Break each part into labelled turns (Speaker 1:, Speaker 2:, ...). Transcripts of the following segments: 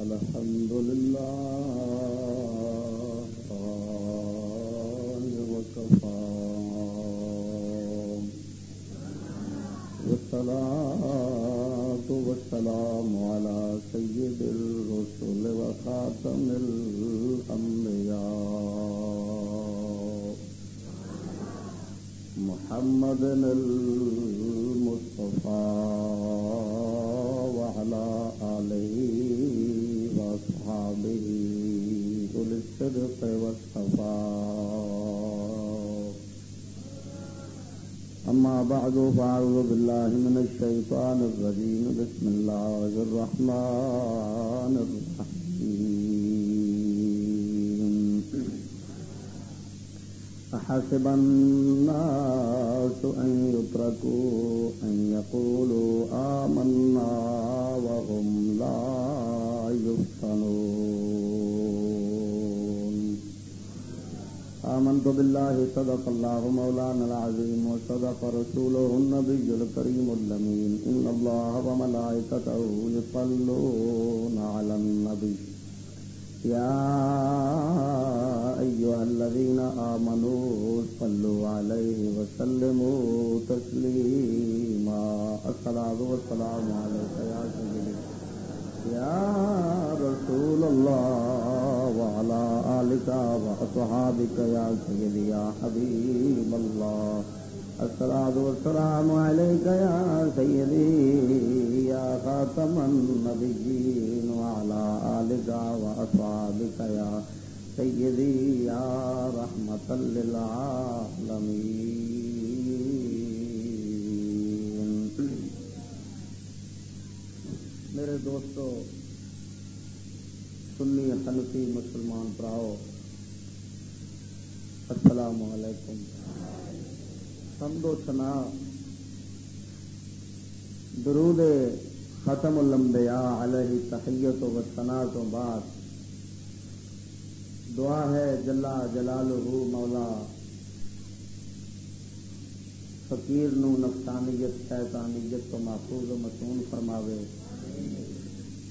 Speaker 1: الحمد لله وكفى والصلاة والسلام على سيد الرسل وخاتم الأنبياء محمد المصطفى أولي الصدق والصفاء أما بعد فأعوذ بالله من الشيطان الرجيم بسم الله الرحمن الرحيم أحسب الناس أن يتركوا أن يقولوا آمنا وهم لا يفتنون آمنت بالله صدق الله مولانا العظيم وصدق رسوله النبي الكريم اللمين إن الله وملائكته يصلون على النبي يا أيها الذين آمنوا صلوا عليه وسلموا تسليما الصلاة والسلام عليك يا سيدي يا رسول الله وعلى آلك وأصحابك يا سيدي يا حبيب الله. الصلاة والسلام عليك يا سيدي يا خاتم النبيين وعلى آلك وأصحابك يا سيدي يا رحمة للعالمين. میرے دوستو، سنی حنفی مسلمان پراؤ، السلام علیکم۔ سمدو سنا درود ختم الانبیاء علیہ تحیت و سنا تو بعد۔ دعا ہے جلا جلال مولا، فقیر نو نفسانیت، شیطانیت تو محفوظ و مصون فرماوے۔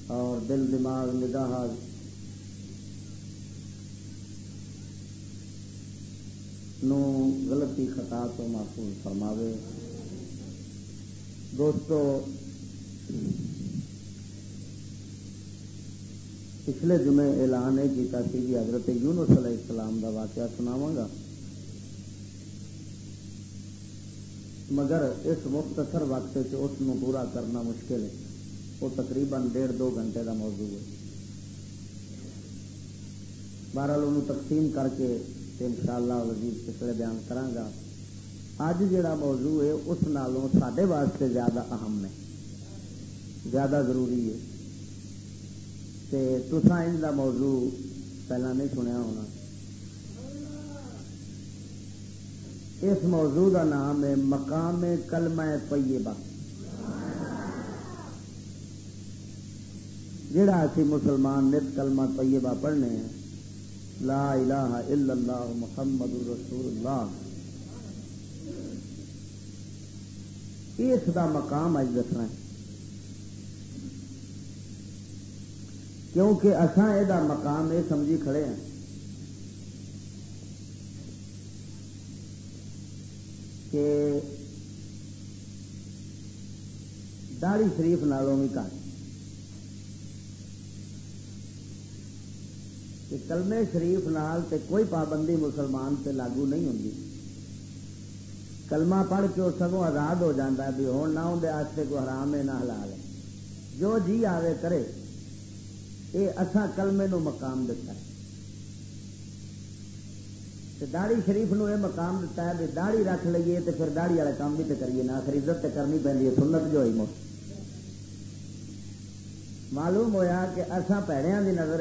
Speaker 1: اور دل دماغ نگاہ نو غلطی خطا تو محفوظ فرماوے۔ دوستو، پچھلے جمعے اعلان کیا کہ جی حضرت یونس علیہ السلام کا واقعہ سناواں گا۔ مگر اس مختصر وقت اس پورا کرنا مشکل ہے۔ وہ تقریباً ڈیڑھ دو گھنٹے کا موضوع ہے۔ بہرحال انہوں تقسیم کر کے ان شاء اللہ وزیر پچھلے بیان کرا اج جڑا موضوع ہے، اس نالوں سڈے واسطے زیادہ اہم ہے۔ زیادہ ضروری ہے۔ تسا ان کا موضوع پہلا نہیں سنیا ہونا۔ اس موضوع کا نام ہے مقام کلمہ طیبہ۔ جڑا اسی مسلمان نت کلمہ طیبہ پڑھنے ہیں، لا الہ الا اللہ محمد رسول اللہ۔ اس دا مقام اج دسنا ہے کیونکہ اساں یہ مقام یہ سمجھی کھڑے ہیں۔ کہ داڑی شریف نالوں بھی گھٹ کہ کلمے شریف نال تے کوئی پابندی مسلمان تے لاگو نہیں ہوتی کلمہ پڑھ کے سگوں آزاد ہو جاتا ہے بھی ہوں نہ اندر کوئی حرام ہے نہ حلال ہے۔ جو جی آوے کرے یہ اصا کلمے نو مقام دیتا ہے۔ داڑی شریف نو یہ مقام دیتا ہے بھی داڑی رکھ لیے تو پھر داڑی والے کام بھی تو کریے، نہ خریدت تے کرنی پہ سنت جو ہوئی مت معلوم ہویا کہ اصا پیڑیاں کی نظر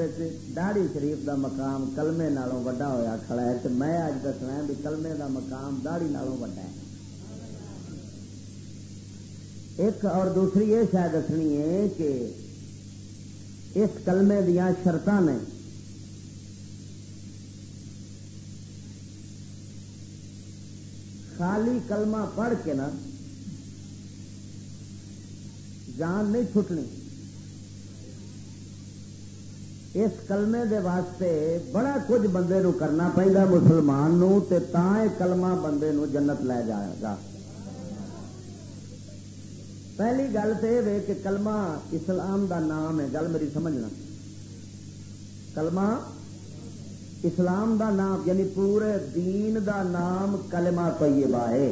Speaker 1: داڑی شریف دا مقام کلمے نالوں وڈا ہویا کھڑا ہے تو میں اج دسنا بھی کلمے دا مقام داڑی نالوں وڈا ہے۔ ایک اور دوسری یہ شاید دسنی ہے کہ اس کلمے دیا شرط نے خالی کلمہ پڑھ کے نا جان نہیں چھٹنی۔ اس کلمے دے واسطے بڑا کچھ بندے نو کرنا پہنتا مسلمان نو، تے کلمہ بندے نو جنت لے جائے گا۔ پہلی گل تو یہ کہ کلمہ اسلام دا نام ہے، گل میری سمجھنا کلمہ اسلام دا نام یعنی پورے دین دا نام کلمہ طیبہ ہے۔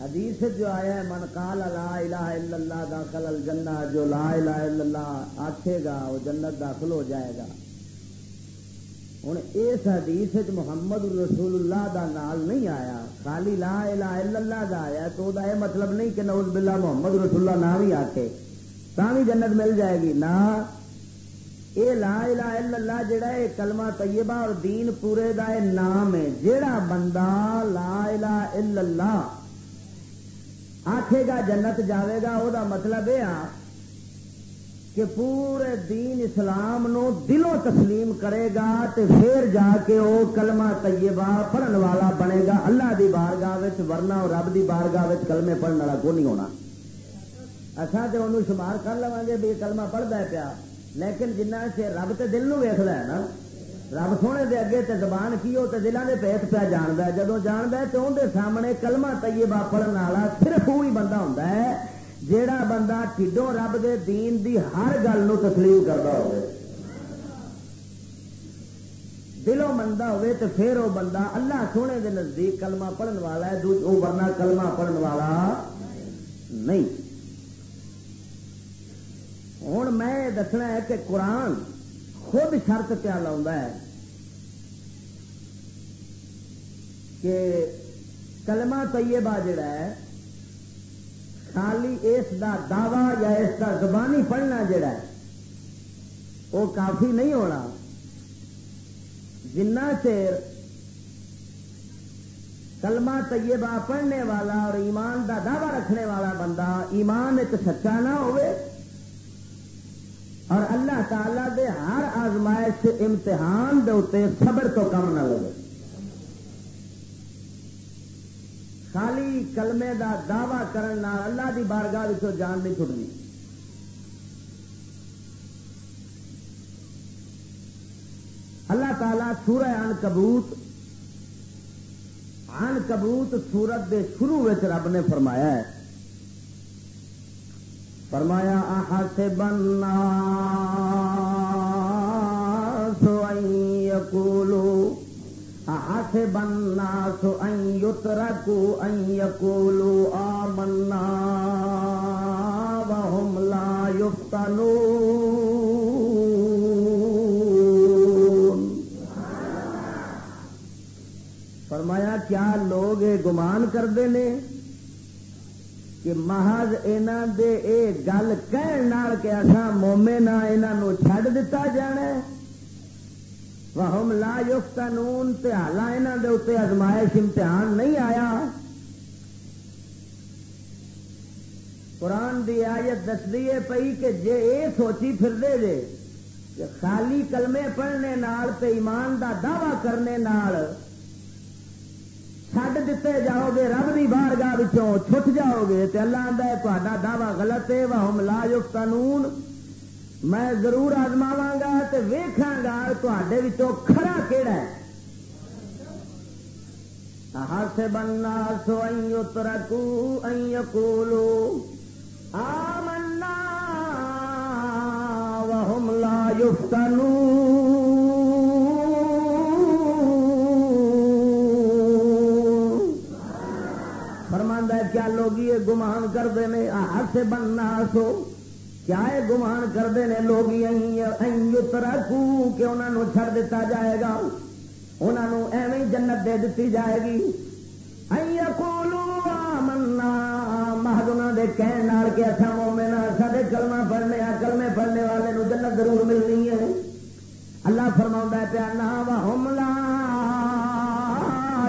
Speaker 1: حدیث جو آیا ہے، من قال لا الہ الا اللہ داخل الجنہ، جو لا الہ الا اللہ آکھے گا، وہ جنت داخل ہو جائے گا۔ ہوں اس حدیث محمد رسول اللہ دا نال نہیں آیا۔ خالی لا الہ الا اللہ دا آیا تو دا یہ مطلب نہیں کہ نوز باللہ محمد رسول اللہ نہ بھی آکے تا بھی جنت مل جائے گی۔ نہ یہ لا الہ الا اللہ جڑا ہے، کلمہ طیبہ اور دین پورے دا اے نام ہے۔ جڑا بندہ لا الہ الا اللہ آخے گا جنت جاوے گا وہ مطلب یہ کہ پورے دین اسلام نو دلوں تسلیم کرے گا تے پھر جا کے وہ کلمہ طیبہ پڑھن والا بنے گا۔ اللہ دی بارگاہ ورنہ رب دی بارگاہ کلمے پڑھنے والا کو نہیں ہونا۔ اچھا تو انہوں شمار کر لوا گے بھی کلمہ پڑھتا ہے پیا، لیکن جنہ سے رب تے دل نو ویخد ہے نا رب سونے دے اگے تے زبان کی ہو تے دلان دے پیت پیا جاندا ہے۔ جدوں جاندا ہے تے اون دے سامنے کلمہ طیبہ پڑھن والا صرف وہی بندہ ہوندا ہے جیڑا بندہ ٹھڈوں رب دے دین دی ہر گل نو تسلیم کردا ہوے دلوں مندا ہوے تے پھر وہ بندہ اللہ سونے دے نزدیک کلمہ پڑھن والا ہے او ورنہ کلمہ پڑھن والا نہیں۔ ہوں میں دسنا ہے کہ قرآن خود شرط پیا لا کہ کلمہ طیبہ جڑا ہے، خالی اس دا دعوی یا اس دا زبانی پڑھنا جڑا ہے، وہ کافی نہیں ہونا۔ جنا چیر کلمہ طیبہ پڑھنے والا اور ایمان دا دعوی رکھنے والا بندہ ایمان ایک سچا نہ ہوئے اور اللہ تعالی دے ہر آزمائش امتحان دے اتنے صبر تو کم نہ لگے۔ خالی کلمے دا دعوی کرنا اللہ دی بارگاہ جان نہیں چھٹنی اللہ تعالی سورہ ان کبوت ان کبوت سورت دے شروع رب نے فرمایا ہے۔ فرمایا احسب الناس ان يقولوا احسب الناس ان يتركوا ان يقولوا آمنا وهم لا يفتنون فرمایا، کیا لوگ گمان کرتے ہیں کہ محض یہاں دے اے گل کہن کہ اصا مومے نہ یہاں چڈ دتا جانا وہم لا یوف قانون تالا یہاں دے ازمائش امتحان نہیں آیا۔ قرآن دی آیت دس دیے پئی کہ جے اے سوچی پھر دے جے کہ خالی کلمے پڑھنے نال تے ایمان دا دعوی کرنے نال چڈ دیتے جاؤ گے رب کی بار گاہ چھٹ جاؤ گے تو اللہ آدھا تا دعوی غلط ہے وہ ملا یوگ قانون میں ضرور آزماوا گا تو ویخا گا تے کھڑا کہڑا ہے ہس بننا سو ترکو کو آمنا وہ لا یفتنون گمان کرتے ہیں ہاتھ بننا سو۔ کیا یہ گمان کرتے ہیں لوگ رکھو کہ انہوں نے چڑ دتا جائے گا۔ انہوں ایویں جنت دے دیتی جائے گی۔ کولو منا مہدنا دے کہن کے اچھا مومن ہاں، سارے کلمہ پڑھنے ہاں، کلمے پڑھنے والے نو جنت ضرور ملنی ہے۔ اللہ فرما پیا نا وا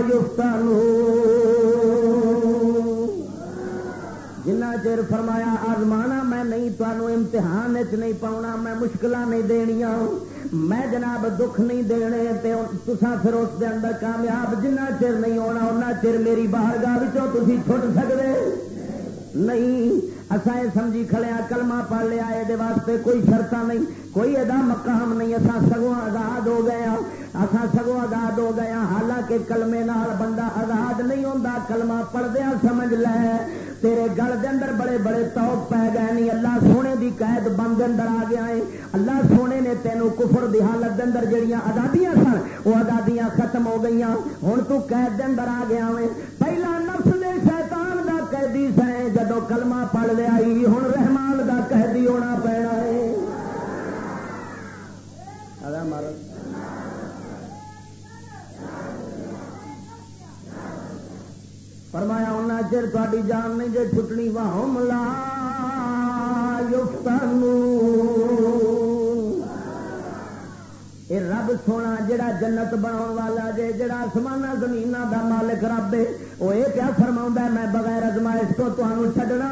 Speaker 1: یفتنو جنا فرمایا، آزمانا میں نہیں تمہوں امتحان چ نہیں پاؤنا، میں مشکل نہیں دنیا میں جناب دکھ نہیں دینے تسا پھر اس دے اندر کامیاب جنہ چر نہیں ہونا ان چر میری باہر گاہ تھی چھٹ سکتے نہیں
Speaker 2: اصا یہ سمجھی کھلیا، کلمہ پڑھ لیا یہ واسطے کوئی شرط نہیں، کوئی ادا مقام نہیں اصا سگوں آزاد ہو گیا ہاں، اصا سگوں آزاد ہو گیا ہاں، حالانکہ کلمے نال بندہ آزاد نہیں ہوتا کلمہ پڑھدیا سمجھ لے، تیرے گل دے اندر بڑے بڑے توپ پی گئے نہیں اللہ سونے دی قید بند اندر آ گیا ہے، اللہ سونے نے تینوں کفر دی حالت دے اندر جڑیاں آزادیاں سن، وہ آزادیاں ختم ہو گئی ہوں تو قید دے اندر آ گیا ہے، پہلا نفس دے شیطان دا قیدی سائیں جدو کلمہ پڑھ لیا ہوں رحمان دا قیدی ہونا پینا ہے۔ ہاں فرمایا انہیں چر تاری جان نہیں جی چھٹنی واہ ملا یہ رب سونا، جڑا جنت بنا والا جے، جڑا آسمان زمین دا مالک رب ہے وہ یہ کیا فرما میں بغیر ازمائش تو تمہوں چڈنا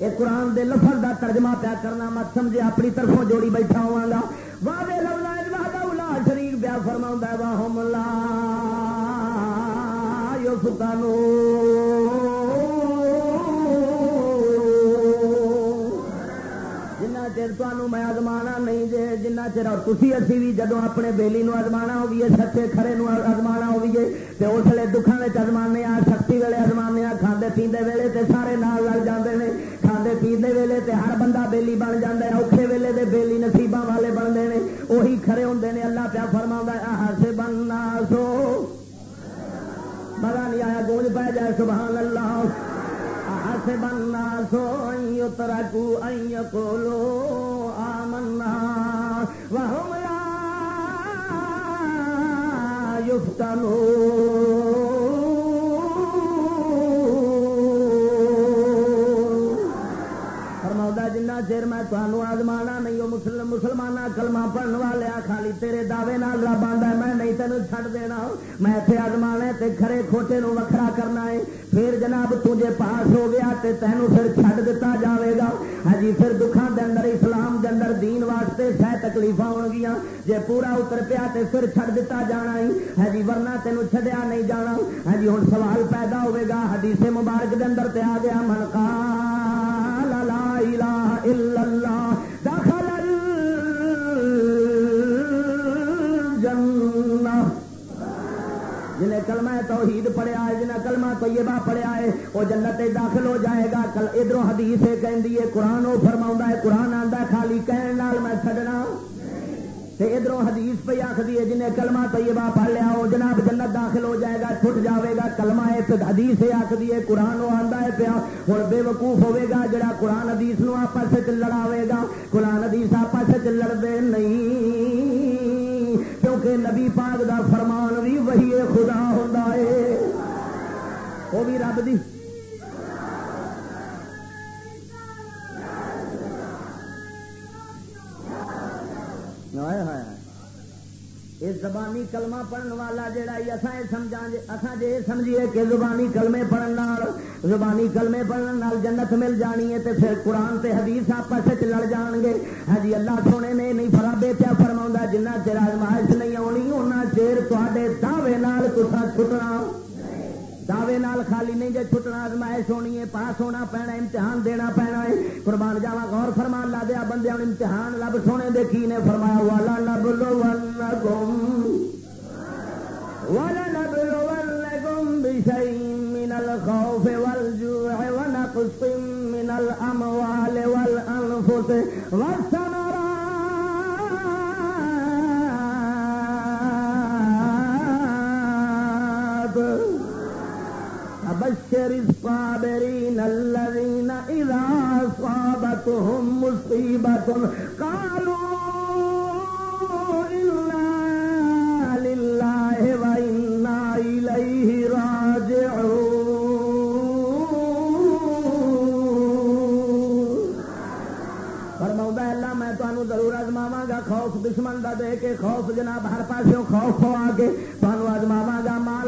Speaker 2: یہ قرآن دے لفظ دا ترجمہ پیا کرنا مت سمجھے اپنی طرفوں جوڑی بیٹھا ہوا گا واہ لفظ شریف پیا فرما واہ ملا یوسکانو چر تمہوں میں ازمانا نہیں جے جنہ چر اور تھی اسی بھی جدو اپنے بیلی نو ازمانا ہوئیے سچے کھڑے نو ازمانا ہوئیے تو اس لیے دکھان میں ازمانے آ سختی ویلے ازمانے آ کھانے پیندے ویلے تے سارے نال لگ جاندے نے کھانے پیندے ویلے تے ہر بندہ بیلی بن جاتا ہے اوکھے ویلے دے بیلی نصیباں والے بنتے ہیں وہی کھڑے ہوندے نے اللہ پیا فرما سے بننا سو مزہ نہیں آیا گونج پہ جائے سبحان اللہ حسب الناس ان يتركوا ان يقولوا آمنا۔ وهم لا يفتنون چیر میں تمہوں آزمانا نہیں وہ مسلمان کلما پڑھنے والے خالی تیرے دعوے نال رب آدھا میں نہیں تینوں چھڈ دینا۔ میں اتنے آزمانا تے کھڑے کھوٹے نو وکھرا کرنا ہے۔ پھر جناب تجھے پاس ہو گیا تے تینوں پھر چھڈ دتا جاوے گا۔ ہاں جی، پھر دکھان دے اندر اسلام دے اندر دین واسطے سہ تکلیف ہو گیا جے پورا اتر پیا تے پھر چھڈ دتا جانا ہی ہاں جی، ورنہ تینوں چھڈیا نہیں جانا۔ ہاں جی ہوں سوال پیدا ہوئے گا، حدیث مبارک دے اندر تے آ گیا منقا لا الہ الا اللہ دخل الجنہ جنہیں کلمہ توحید پڑھیا ہے جنہیں کلمہ طیبہ پڑھیا ہے وہ جنت داخل ہو جائے گا۔ کل ادھر حدیث کہندی ہے، قرآن وہ فرما ہے، قرآن آتا خالی کہنے میں ادھر حدیث پہ آخری ہے جنہیں کلمہ طیبہ پڑھ لیا، وہ جناب جنت داخل ہو جائے گا، چھٹ جاوے گا، کلمہ حدیث آخری ہے، قرآن وہ آتا ہے پیا ہوں بے وقوف ہوے گا، جڑا قرآن حدیث نو آپس لڑاوے گا، قرآن حدیث آپس لڑتے نہیں، کیونکہ نبی پاک دا فرمان بھی وہی خدا ہوتا ہے، وہ بھی رب دی یہ زبانی کلمہ پڑھن والا جڑا اصا جی سمجھیے کہ زبانی کلمے پڑھن زبانی کلمے پڑھن نال جنت مل جانی ہے تے پھر قرآن تے حدیث آپس لڑ جان گے۔ ہاں جی، اللہ سونے نے نہیں فرا بے پیا فرما جنہ چر آزمائش نہیں آنی انہیں چیر تے دعوے چھٹنا۔ نال خالی نہیں جے چھٹنا ازمائش ہونی ہے، پاس ہونا پینا، امتحان دینا پینا ہے۔ قربان جاوا غور فرمان لا دیا بندے امتحان لب سونے دیکھی نے فرمایا والا لب لو گم والا لب لو گم من الخوف والجوع ونقص من الاموال والانفس والثمرات بشر الصابرين الذين إذا أصابتهم مصيبة قالوا إنا لله وإنا إليه راجعون. اللہ، میں تمہیں ضرور ازماوا گا، خوف دشمن کا دے کے، خوف جناب ہر پاسوں خوف پوا کے تمہوں ازماوا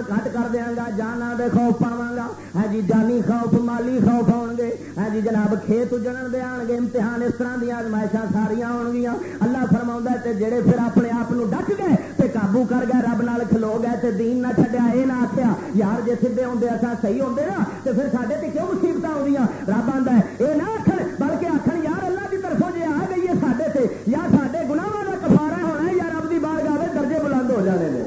Speaker 2: گا مال کٹ کر دیا گا جانا دے خوف پاوا گا ہے جی جانی خوف مالی خوف آؤ گے ہے جی جناب کھیت اجڑن دے آن گے امتحان اس طرح دیا ازمائشاں ساریا آن گیا اللہ فرما جڑے پھر اپنے آپ ڈٹ گئے تے قابو کر گئے رب نال کھلو گئے تے دین نہ چڈیا یہ نہ آخیا یار جی سیدے ہوں اصا صحیح ہوں نا تو پھر سارے تے کیوں مصیبت آدی رب آتا ہے یہ نہ آخر بلکہ آخر یار اللہ کی طرفوں جی آ گئی ہے سارے سے یا سارے گناواں کا کفارا ہونا ہے یا رب کی بار گاہ درجے بلند ہو جانے نے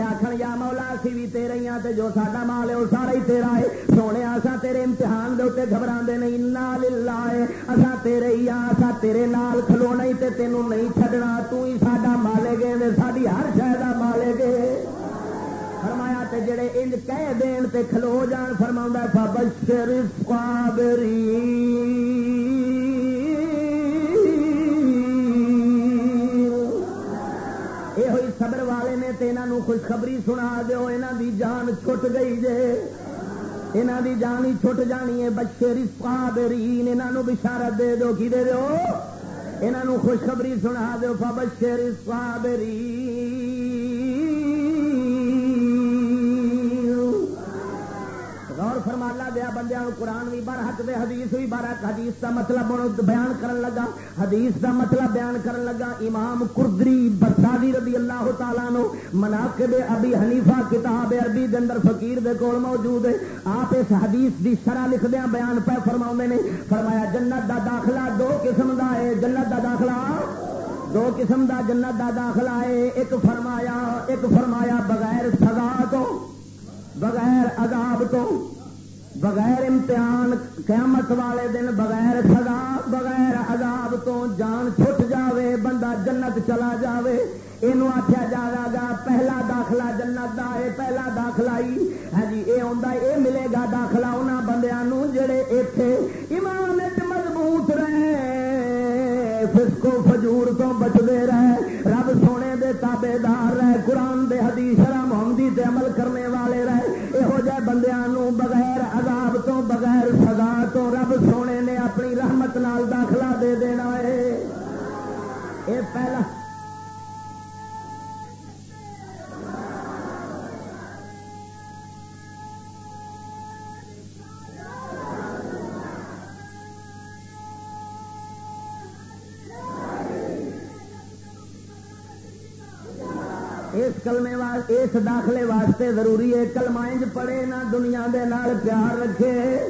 Speaker 2: آخر یا مولا سی بھی تیرے ہاں تے جو ساڈا مال ہے وہ سارا ہی تیرا ہے. سونے آسا تیرے امتحان دے اتنے گھبرا نہیں انا للہ ہے اصا تیرے ہی ہاں, آسا تیرے نال کھلو نہیں تے تینوں نہیں چھڈنا تو ہی ساڈا مالے گے ساری ہر شہر مالے گے۔ فرمایا تے جڑے انج کہہ دین تے کھلو جان فرما فبشر الصابرین خوشخبری سنا دو یہاں دی جان چھٹ گئی جے۔ یہاں دی جان ہی چھٹ جانی ہے، بچے رسپا برین یہاں بشارت دے دو کی دے دو یہاں خوشخبری سنا دو بچے رسپا برین غور فرمالا دیا بندیا قرآن بھی بار حق دے، حدیث بھی بار حق، حدیث دا مطلب بیان کرن لگا۔ حدیث دا مطلب بیان کرن لگا۔ امام کردری بسادی رضی اللہ تعالیٰ نو مناقب ابی حنیفہ کتاب عربی دے اندر فقیر دے کول موجود ہے۔ آپ اس حدیث دی شرح لکھ دیا، بیان پہ فرما نے۔ فرمایا، جنت دا داخلہ دو قسم دا ہے۔ جنت دا داخلہ دو قسم دا، جنت دا داخلہ ہے۔ ایک فرمایا ایک فرمایا بغیر بغیر عذاب تو، بغیر امتحان قیامت والے دن، بغیر سزا، بغیر عذاب تو جان چھٹ جاوے، بندہ جنت چلا جاوے۔ یہ آخیا جائے گا، پہلا داخلہ جنت کا ہے، پہلا داخلہ ہی۔ ہاں جی یہ آتا یہ ملے گا داخلہ انہوں بندیاں جڑے اتنے ایمان مضبوط رہے فسکو فجور تو بچتے رہے۔ کلمے اس داخلے واسطے ضروری ہے کلمائنج پڑھے نہ دنیا دے نال پیار رکھے۔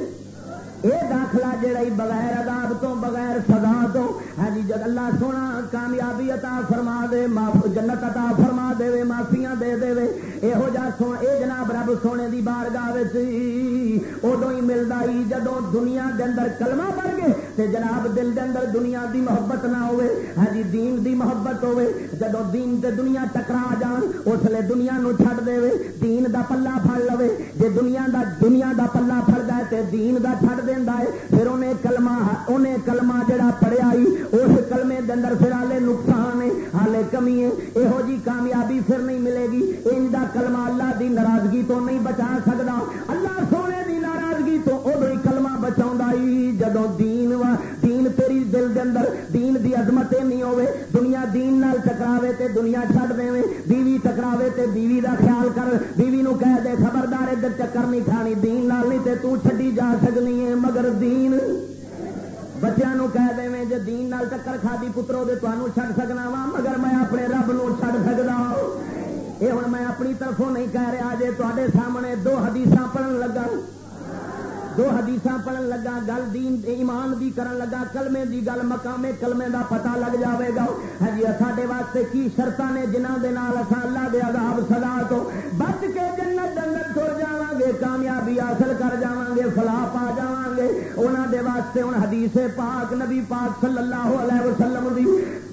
Speaker 2: یہ داخلہ جڑا بغیر عذاب تو بغیر سزا تو ہاں جی جب اللہ سونا کامیابی عطا فرما دے جنت عطا فرما دے، معافیاں دے دے یہو جا سو اے جناب رب سونے دی بار گاہ ادو ہی ملتا ہی جدو دنیا دے اندر کلمہ پڑ گئے تے جناب دل دے اندر دنیا دی محبت نہ ہوے ہاں جی دین دی محبت ہوے جدو دین تے دنیا ٹکرا جان اس لیے دنیا نو چھڈ دے دین دا پلہ پھڑ لوے، جے دنیا دا دنیا دا پلہ پھڑ گئے تے دین دا چھڈ دے دینا ہے، پھر انہیں کلمہ انہیں کلمہ جڑا پڑھیا ہی اس کلمے دے اندر پھر ہالے نقصان ہے ہالے کمی ہے۔ یہو جی کامیابی پھر نہیں ملے گی۔ ان دا کلمہ اللہ دی ناراضگی تو نہیں بچا سکتا اللہ سونے دی ناراضگی تو ادو ہی کلمہ بچا جدو دین وا تیری دل دے اندر دین دی عظمت نہیں ہوے دنیا دین نال ٹکراوے تے دنیا چھڈ دے بیوی ٹکراوے تے بیوی دا خیال کر، بیوی نو کہہ دے خبردار ادھر چکر نہیں کھانی دین نال نہیں تے تو چھڈی جا سکنی ہے مگر دین۔ بچوں کہہ دیں جی دین نال چکر کھا دی پترو دے تمہوں چھڈ سکنا وا، مگر میں اپنے رب نو چھڈ سکتا یہ ہاں۔ ہوں میں اپنی طرفوں نہیں کہہ رہا جی تے سامنے دو حدیث پڑھن لگا دو حدیث پڑھن لگا گل دین ایمان دی کرن لگا، کلمے دی گل، مقامے کلمے دا پتہ لگ جاوے گا۔ ہاں جی، ساڈے واسطے کی شرطاں نے جنہاں دے نال اساں اللہ دے عذاب سزا تو بچ کے جنت جنت تر جاواں گے، کامیابی حاصل کر جاواں گے، فلاح پا جاواں گے انہاں دے واسطے ہن حدیث پاک، نبی پاک صلی اللہ علیہ وسلم دی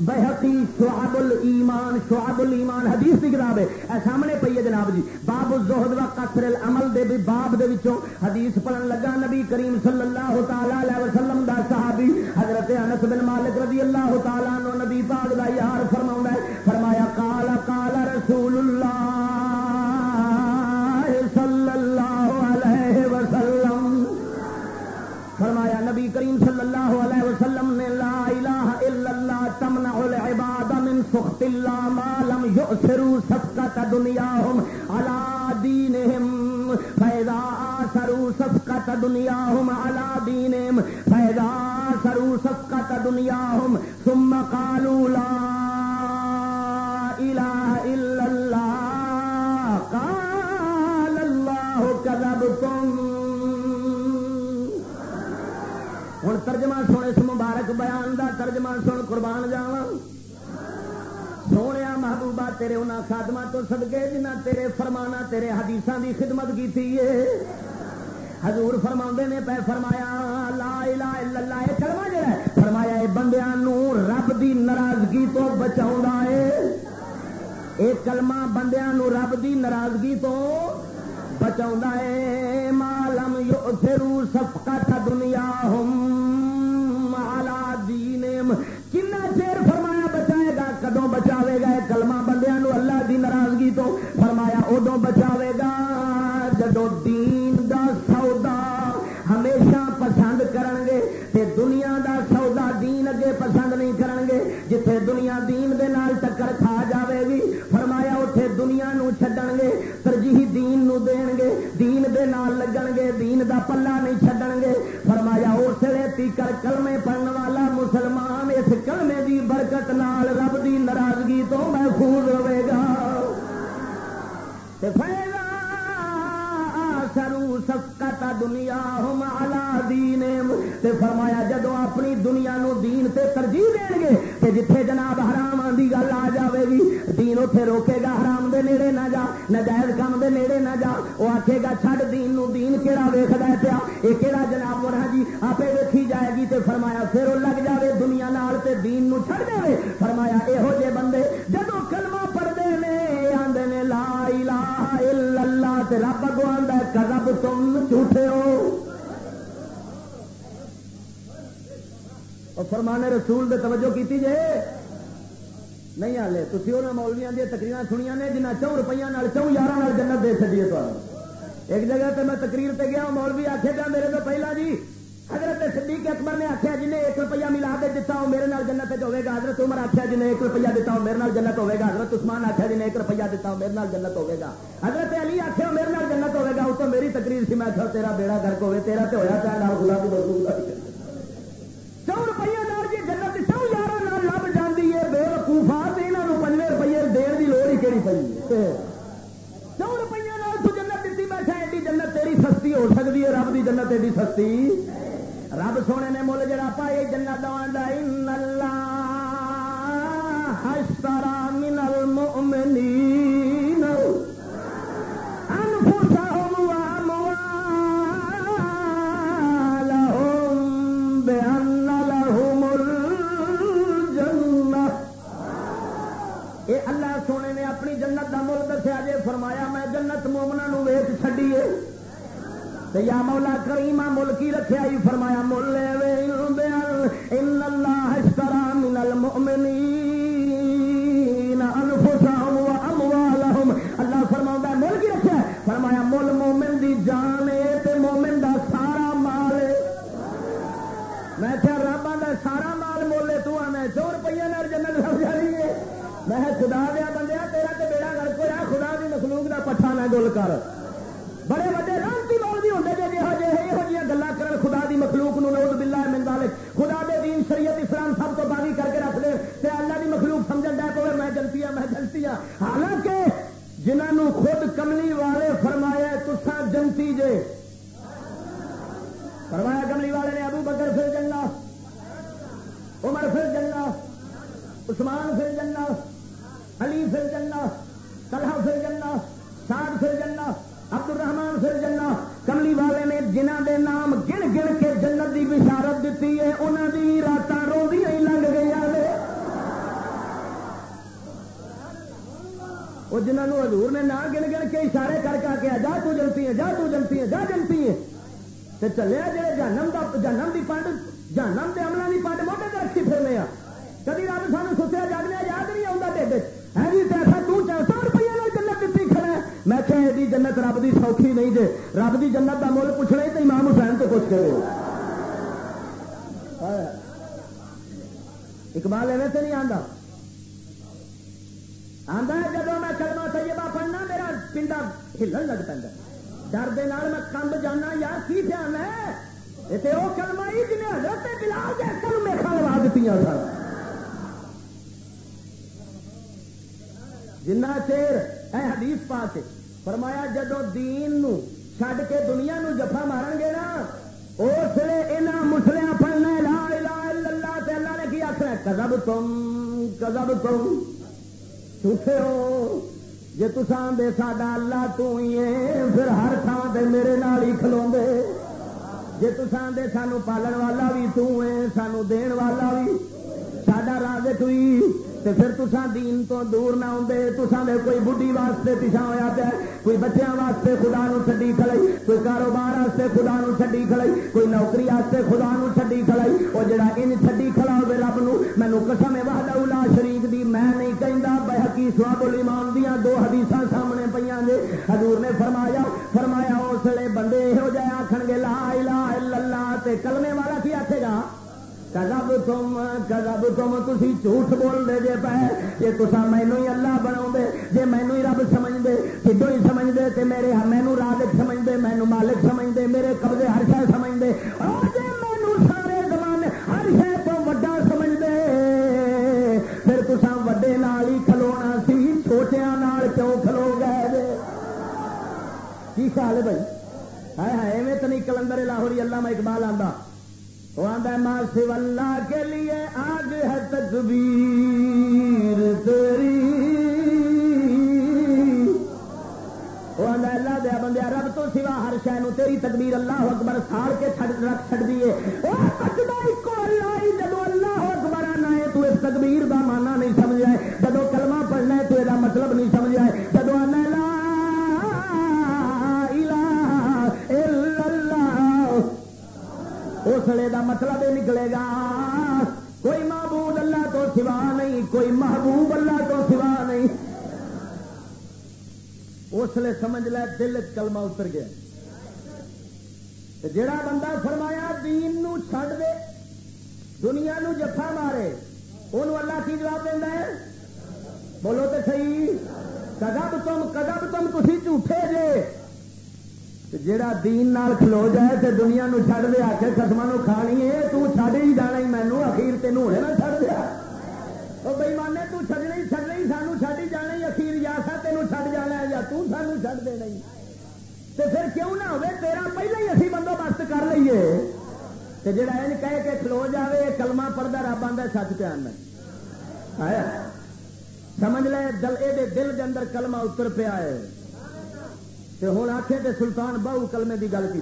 Speaker 2: بہقی شعب الایمان شعب الایمان حدیث دی کتاب ہے۔ اے سامنے پئی ہے جناب جی۔ باب الزہد و قصر العمل دے بھی باب دے وچوں حدیث پڑھن لگا نبی کریم صلی اللہ تعالی علیہ وسلم دا صحابی حضرت انس بن مالک رضی اللہ تعالی عنہ نبی پاک دا یار فرماوندا ہے دنیا ہم اللہ دینہم فیضا سرو صفقت دنیا ہم اللہ دینہم فیضا سرو صفقت دنیا ہم سم کالو لا الا اللہ قال اللہ ہوں ترجمہ سن اس مبارک بیان دا ترجمہ سن قربان جاواں سونے محبوبہ تیرے انہوں خادمہ تو سدگے جنہ تیرے فرمانا تیرے حدیث دی خدمت کی حضور فرما نے پہ فرمایا، لا الہ الا اللہ، یہ کلمہ جڑا ہے، فرمایا یہ بندیاں رب دی ناراضگی تو بچاؤں ہے۔ یہ کلمہ بندیاں رب دی ناراضگی تو بچاؤں ہے۔ مالم یو پھرو دنیا ہم دی تو فرمایا ادو بچاوے گا۔ جدو دین دا سودا ہمیشہ پسند کرن گے تے دنیا دا سودا دین اگے پسند نہیں کرن گے جتھے دنیا دین دے نال ٹکر کھا جاوے گی، فرمایا اتے دنیا نو چھڈن گے ترجیح دین نو دین گے دین دے نال لگن گے دین دا پلہ نہیں چھڈن گے فرمایا اس لیے تیکر کلمے پڑھن دنیا ہم علا دین تے فرمایا جدو اپنی دنیا نو دین تے ترجیح دین گے کہ جتھے جناب حرام دی گل آ جاوے گی، دین اتے روکے گا، حرام دے نیڑے نہ جا، نجائز کام دے نیڑے نہ جا۔ وہ آکھے گا چھڈ دین نو، دین کیڑا ویکھدا ہے پیا؟ اے کیڑا جناب مرا جی آپ ویکھی جائے گی؟ تے فرمایا پھر وہ لگ جھوٹے ہو۔ فرمانے رسول دے توجہ کیتی جے۔ نہیں آلے تھی وہ مولویا دیا تقریر سنیا نے جنہیں چون روپیہ چون یار جنت دے سکیے تو ایک جگہ تے میں تقریر تے گیا، مولوی آخے گا میرے تو پہلا جی حضرت صدیق اکبر نے آخیا جنہیں ایک روپیہ ملا دے دیتا ہوں میرے نال جنت ہوے گا۔ حضرت عمر آخیا جنہیں ایک روپیہ دیتا ہوں میرے نال جنت ہوے گا۔ حضرت عثمان آخیا جنہیں ایک روپیہ دیتا ہوں میرے نال جنت ہوے گا۔ حضرت علی آخیا میرے نال جنت ہوے گا۔ اس تو میری تقریر سی، میں تیرا بیڑا گرک ہوے تیرا تو ہوا چاہے نال گلاب چون روپیہ نال جی جنت چون یار لب جاتی ہے۔ بے وقوفا تو یہاں پنجے روپیے دن کی لوڑ ہی کہڑی پی چون روپیہ نال تو جنت دیتی بیٹھا ایڈی جنت تیری سستی ہو سکتی ہے، رب کی جنت ایڈی سستی رب سونے نے مل جڑا پائے جنت ان اللہ ہشترا من المؤمنین۔ انفسهم واموالهم بان لهم الجنہ۔ اے اللہ سونے نے اپنی جنت دا مل دسیا، جے فرمایا میں جنت مومنا نو ویچ چڈیے یا مولا کریما مل کی رکھا ہی فرمایا، مل ان اللہ اشترا من المؤمنین انفسهم واموالهم اللہ فرماؤں مل کی رکھا فرمایا، مل مومن دی جان ہے تے مومن دا سارا مال ہے میں کیا رب دا سارا مال مولے تو آنا سو روپیہ نال جنت سب جانی ہے میں خدا دیا بندیا تیرا تے بیڑا گھر کو خدا دی مخلوق دا پٹھا نہ گول کر۔ بڑے بڑے رانتی مولوی ہوتے جی جہاں جی یہ گلا کر خدا دی مخلوق نو نوز بلا من ذالک خدا دے دین شریعت اسلام سب تو باغی کر کے رکھ دے تے اللہ دی مخلوق سمجھ دے پوے میں جلتی ہوں حالانکہ جنہوں خود کملی والے فرمایا تسا جنتی جے۔ فرمایا کملی والے نے ابو بکر پھر جنہ عمر پھر جنہ عثمان پھر جنہ علی پھر جنہ طلحہ پھر جنہ سعد پھر جنہ عبد الرحمان پھر جنہ کملی والے نے جنہ وہ جنہوں حضور نے نہ گن گن کے اشارے کر کر کے جا تو جلتی ہے جا تو جلتی ہے جا جلتی ہے تو چلے جی جنم کا جنم کی پنڈ جنم کے عملوں کی پنڈ موٹے سے رکھی پھرنے آ۔ کدی رب سان سوچا جگنے یاد نہیں آتا ڈیڈ ہے جی ایسا تو سو روپیے جنت دیتی کھڑا ہے۔ میں کہ یہ جنت رب دی سوکھی نہیں جے رب دی جنت کا مل پوچھنا ہی تو امام حسین تو پوچھ کرے۔ اقبال ایویں سے نہیں آتا آتا جب میں کلمہ طیبہ پڑھنا، میرا پنڈا ہلن لگ پہ ڈر دے میں کمب جانا، یار کی دھیان ہے؟ یہ وہ کلمہ ہی جنہیں حضرت بلال دے کلمے کھلوا دیتی سن۔ جنا چیر اے حدیث پا کے فرمایا جدو دین نو چھڈ کے دنیا نو جفا مارن گے نا، اس لیے یہاں مسلیا پڑھ کزب تم کزب تم جھوٹے ہو۔ جی تسان دے ساڈا اللہ تو ہی ہے، پھر ہر تھان سے میرے نال ہی کھلو گے جی تسان دے سانو پالن والا بھی تو ہے، سانو دین والا بھی ساڈا راج ہوئی تے پھر تسا دین تو دور نہ آدھے تسا دے کوئی بڑھی واسطے پیچھا ہوا پیا کوئی بچیاں واسطے خدا نو چڈی کھڑائی کوئی کاروبار واسطے خدا نو چڈی کھڑائی کوئی نوکری واسطے خدا نو چڈی کھڑائی وہ جڑا ان چڈی کھڑا ہوے رب نو مینو قسم وحدہ الا شریف دی میں نہیں کہندا۔ بہکی سواب الایمان دیاں دو حدیثاں سامنے پیاں جے حضور نے فرمایا فرمایا، اس لیے بندے یہو جہ آکھن گے، لا الہ الا اللہ تے کلمے والا کی آکھے گا؟ کدب تم کدب تم تھی جھوٹ بول دے جے پہ جی تصا مینو ہی اللہ بنا جی مینو ہی رب سمجھ دے کدو ہی سمجھ دے تے میرے ہاں مینو رادک سمجھ دے مینو مالک سمجھ دے میرے قبضے ہر شہ سمجھ دے مینو خیال ہے بھائی۔ ہے ایویں تو نہیں کلندر لاہوری اللہ میں اقبال آتا ماں اللہ کے لیے آگ ہے تکبیر تیری۔ اللہ دیا بندیا، رب تو سوا ہر شہ تیری تکبیر اللہ اکبر ساڑ کے رکھ چڑ دیے جب اللہ اکبر آنا ہے، تو اس تکبیر کا مانا نہیں سمجھا ہے۔ جب کلمہ دا مطلب یہ نکلے گا۔ کوئی محبوب اللہ تو سوا نہیں، کوئی محبوب اللہ تو سوا نہیں۔ اس لیے سمجھ لے، دل کلمہ اتر گیا۔ جڑا بندہ فرمایا، دین نو چھڈ دے، دنیا نو جفا مارے ان اللہ کی جواب دینا ہے؟ بولو تو صحیح۔ کدب تم کدب تم تھی جھوٹے جے۔ جا نال کھلو جائے تے دنیا نو چھڑ دے آ کے خسما نو کھانی ہے، تو چھڑ ہی جانا ہی مینو اخیر تین ہونے نہ چھڑ دیا۔ وہ بئی مانے تو چھڑنا ہی چھڑنا ہی، سانو چھڑ ہی جانا ہی۔ اخیر یا سا تینوں چھڑ جانا ہے، یا تو سانو چھڑ دے نہیں تے پھر کیوں نہ ہوئے؟ تیرا پہلے ہی اسی بندوبست کر لیے تے جڑا یہ کہہ کے کھلو جاوے کلمہ پڑھتا رب آدھا سچ پیان میں سمجھ لے، دل یہ دل کے اندر کلمہ اتر پیا ہے۔ ہوں آخے تے سلطان بہو کلمے کی گل کی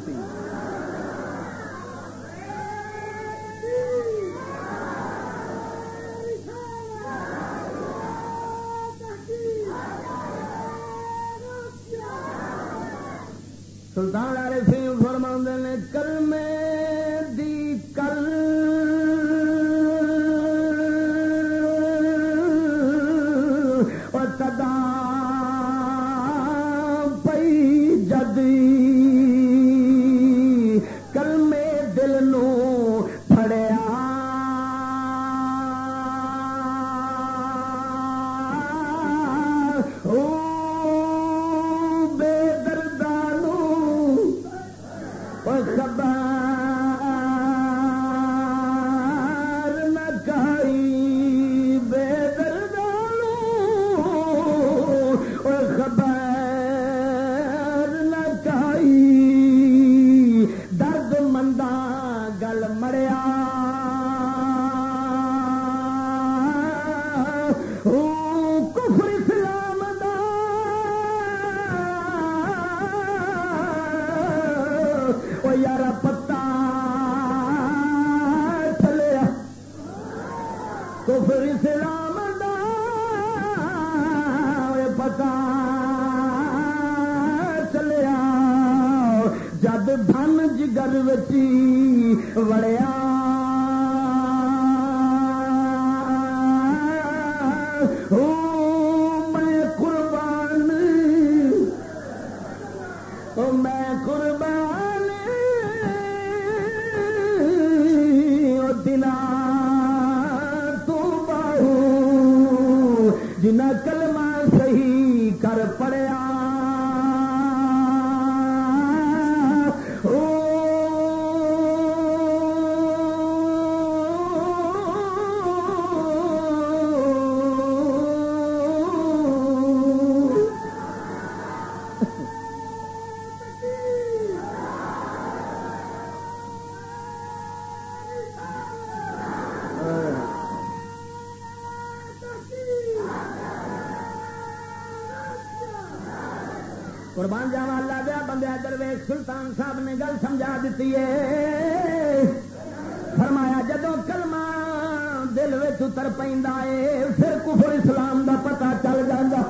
Speaker 2: قربان جاوا اللہ دیا بندے درویش سلطان صاحب نے گل سمجھا دیتی ہے۔ فرمایا جدو کلمہ دل اتر پہ پھر کفر اسلام دا پتا چل جا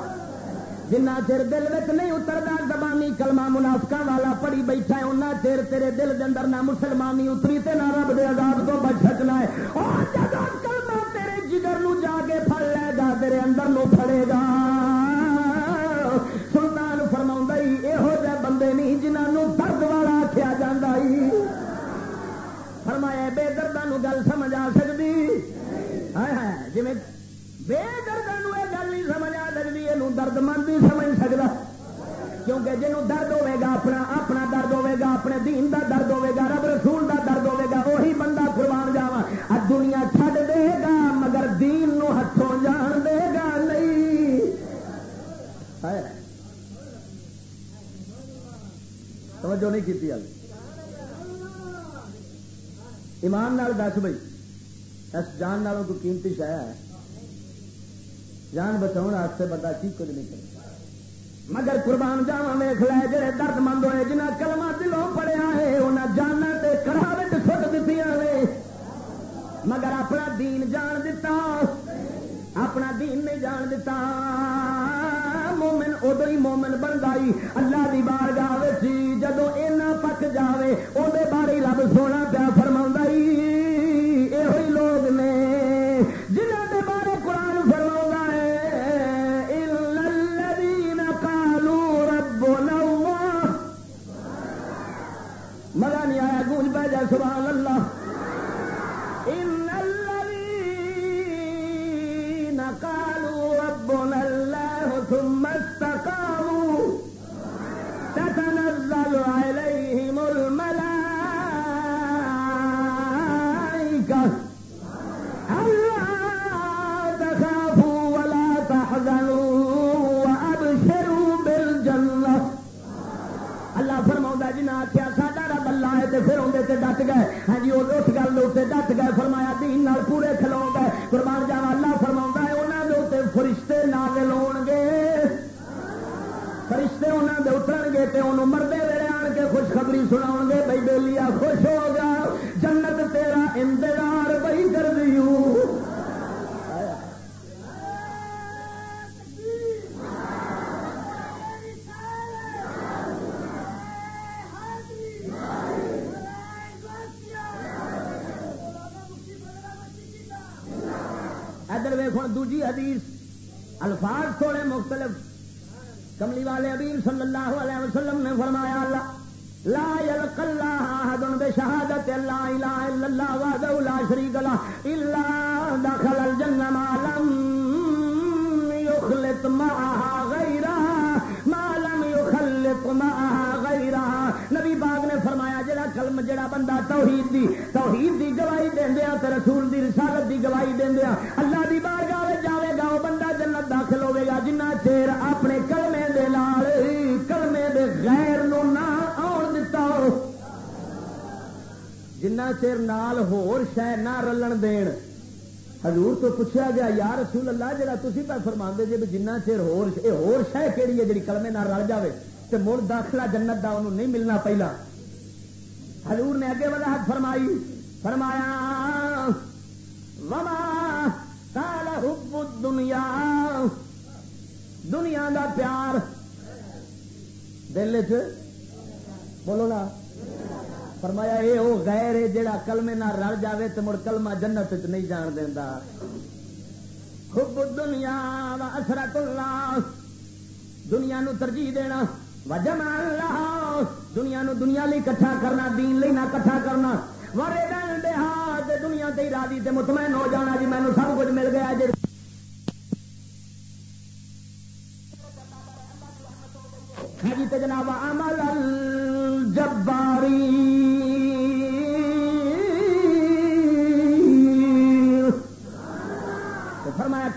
Speaker 2: جنہ چر دل نہیں اترتا زبانی کلمہ منافقہ والا پڑی بیٹھا ہے انہیں چیر تیرے دل کے اندر نہ مسلمانی اتری تے نہ رب دے آزاد کو بچ سکنا ہے۔ اور جب کلمہ تیرے جگر نو جا کے پڑ لے گا، تیرے اندر نو پڑے گا۔ درد مند نہیں سمجھ سکتا کیونکہ جنوں درد ہوے گا، اپنا اپنا درد ہوے گا، اپنے دین دا درد ہوے گا، رب رسول دا درد ہوے گا وہی بندہ قربان جاوا دنیا چھڈ دے گا، مگر دین نو ہاتھوں جان دے گا، نہیں۔ توجہ نہیں کی ایمان نال دس بھائی اس جان نالوں کو قیمتی شایا ہے؟ جان بچاؤ بندہ کی کچھ نہیں کرتا مگر قربان جاوا ویخ لے جڑے درد مند ہوئے جنہیں کلما دلوں پڑیا ہے انہیں جانا کرا سٹ دیتی نے مگر اپنا دین جان دیتا اپنا دین نہیں جان دیتا مومن ادو ہی مومن بن گئی اللہ کی بار گاہ جدو اینا پک جائے وہ بارے رب سونا پیا سبحان توحید دی توحید دی گواہی دیندیا تے رسول دی رسالت دی گواہی دیندیا اللہ دی بارگاہ وچ جاوے گا او بندہ جنت داخل ہوے گا جنہ چیر اپنے کلمے دے نال کلمے دے غیر نو نہ آن دتا جنہ چیر نال ہور شے نہ رلن دین حضور تو پوچھا گیا یا رسول اللہ جڑا تھی پہ فرما جی جنہ چیر ہور شہ کہڑی ہے جی کلمے نہ رل جائے تو مڑ داخلہ جنت دا انہوں نہیں ملنا پہلا حضور نے اگے وضاحت فرمائی، فرمایا، وما کال حب دنیا دنیا دا پیار۔ دل چ بولو نا۔ فرمایا، اے او غیر ہے جڑا کلمے نہ رل جاوے تے مڑ کلمہ جنت وچ نہیں جان دیندا۔ حب دنیا و اثرت اللہ دنیا نو ترجیح دینا۔ وجمع اللہ دنیا نو دنیا لی کٹھا کرنا، دین لی نہ کٹھا کرنا۔ ورے دن دے ہاتھ دنیا تے راضی تے مطمئن ہو جانا جی مینوں سب کچھ مل گیا جی۔ ہاں جی جناب، عمل الجباری۔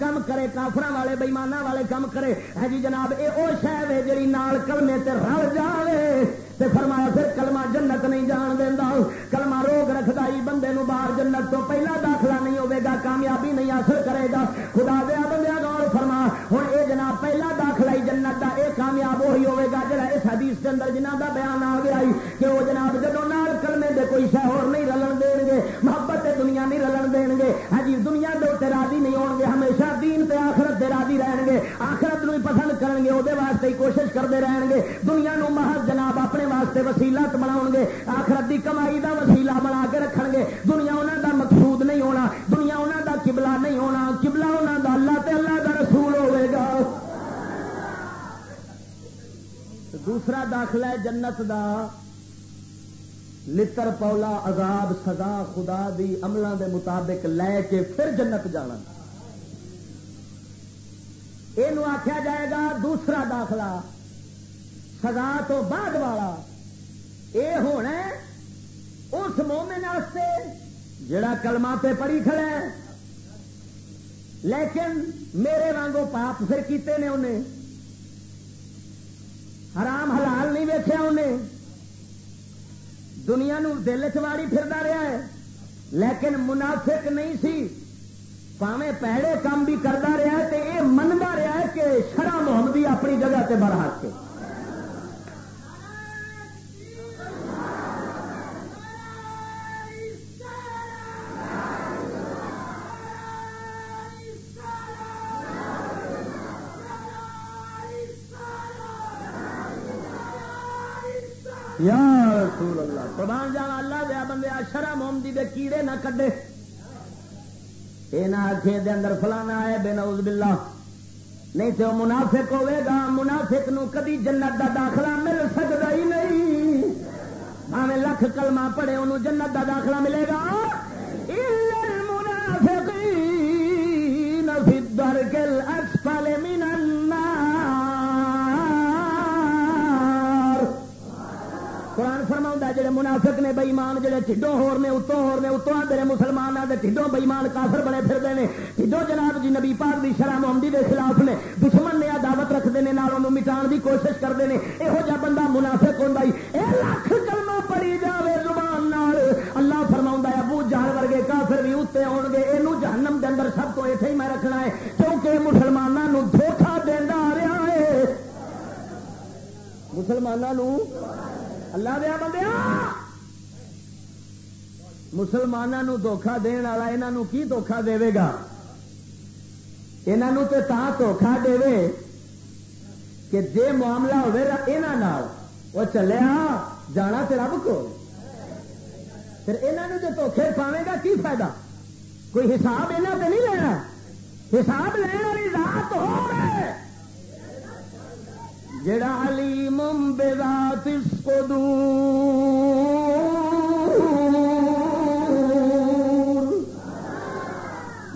Speaker 2: فرمایا کم کرے کافر والے بےمانہ والے کم کرے۔ ہے جی جناب یہ وہ شہر ہے جی نال کلمے تے رل جائے تے فرمایا، پھر کلمہ جنت نہیں جان دینا کلمہ روگ رکھتا ہی بندے نو باہر جنت تو پہلا داخلہ نہیں ہوے گا، کامیابی نہیں حاصل کرے گا۔ خدا دیا بندیا گور فرما ہوں یہ جناب، پہلا داخلہ ہی جنت دا، اے کامیاب وہی ہوے گا جڑا اس حدیث کے اندر جنہ کا بیان آ گیا کہ وہ جناب جدو نال کلمے دے کوئی شہور نہیں رلن دین گے محبت دنیا نہیں رلن دین گے ہاں جی دنیا دے راضی نہیں ہو گے ہمیشہ دین تے آخرت دے راضی رہن گے آخرت نو پسند کرن گے وہ واسطے ہی کوشش کرتے رہن گے دنیا نو محض جناب اپنے واسطے وسیلت بنا گے آخرت دی کمائی دا وسیلہ بنا کے رکھ گے دنیا انہوں دا مقصود نہیں ہونا، دنیا انہوں دا قبلہ نہیں ہونا، قبلہ انہوں دا اللہ تے اللہ دا رسول ہوئے گا۔ دوسرا داخلہ ہے جنت دا۔ لتر پولا عذاب سزا خدا دی عملوں دے مطابق لے کے پھر جنت جانا۔ یہ آخیا جائے گا دوسرا داخلہ، سزا تو بعد والا۔ یہ ہونا اس مومن واسطے جڑا کلمہ پہ پڑی کھڑا ہے۔ لیکن میرے وانگو پاپ پھر کیتے نے انہیں۔ حرام حلال نہیں ویچیا انہیں۔ دنیا نو دل چواڑی پھردا رہا ہے۔ لیکن منافق نہیں سی۔ پاوے پہلے کام بھی کرتا رہا ہے تے اے منگا رہا ہے کہ شرح محمدی اپنی جگہ سے برحق کے مٹی دے کیڑے نہ کڈے۔ یہ نہ آخے دے اندر فلانا ہے بے نوز باللہ۔ نہیں تو منافق ہوے گا، منافق نو کدی جنت دا داخلہ مل سکتا ہی نہیں۔ ہمیں لکھ کلمہ پڑے انہوں جنت دا داخلہ ملے گا۔ منافق قرآن جڑے منافق نے بئیمان جڑے ٹھڈوں ہور نے، اتوں ہور نے، اتوں آدھے مسلمان آدھے ٹھڈوں بئیمان کافر بنے پھرتے ہیں ٹھڈوں جناب جی نبی پاک دی شرح محمدی دے خلاف نے۔ دشمن نے دعوت رکھتے ہیں نال مٹان دی کوشش کرتے ہیں یہو جہ بندہ منافق ہوں یہ لاکھ کلمہ پڑی جاوے زبان نال۔ اللہ فرما ہے، ابو جہل ورگے کافر بھی اتنے آؤ گے یہ جہنم دے اندر سب تو اتنے ہی میں رکھنا ہے، کیونکہ مسلمانوں دھوکھا دینا رہا ہے۔ مسلمانوں اللہ دیا بندیا! مسلمانوں دھوکھا دن والا یہاں کی دھوکھا دے گا؟ یہاں تو دھوکھا دے کہ جے معاملہ ہوا وہ چلیا جانا تو رب کو پھر یہاں جو دھوکھے پاوے گا کی فائدہ؟ کوئی حساب یہاں پہ نہیں لینا۔ حساب لینے والی رات ہو رہے جڑا علیم بذات اس کو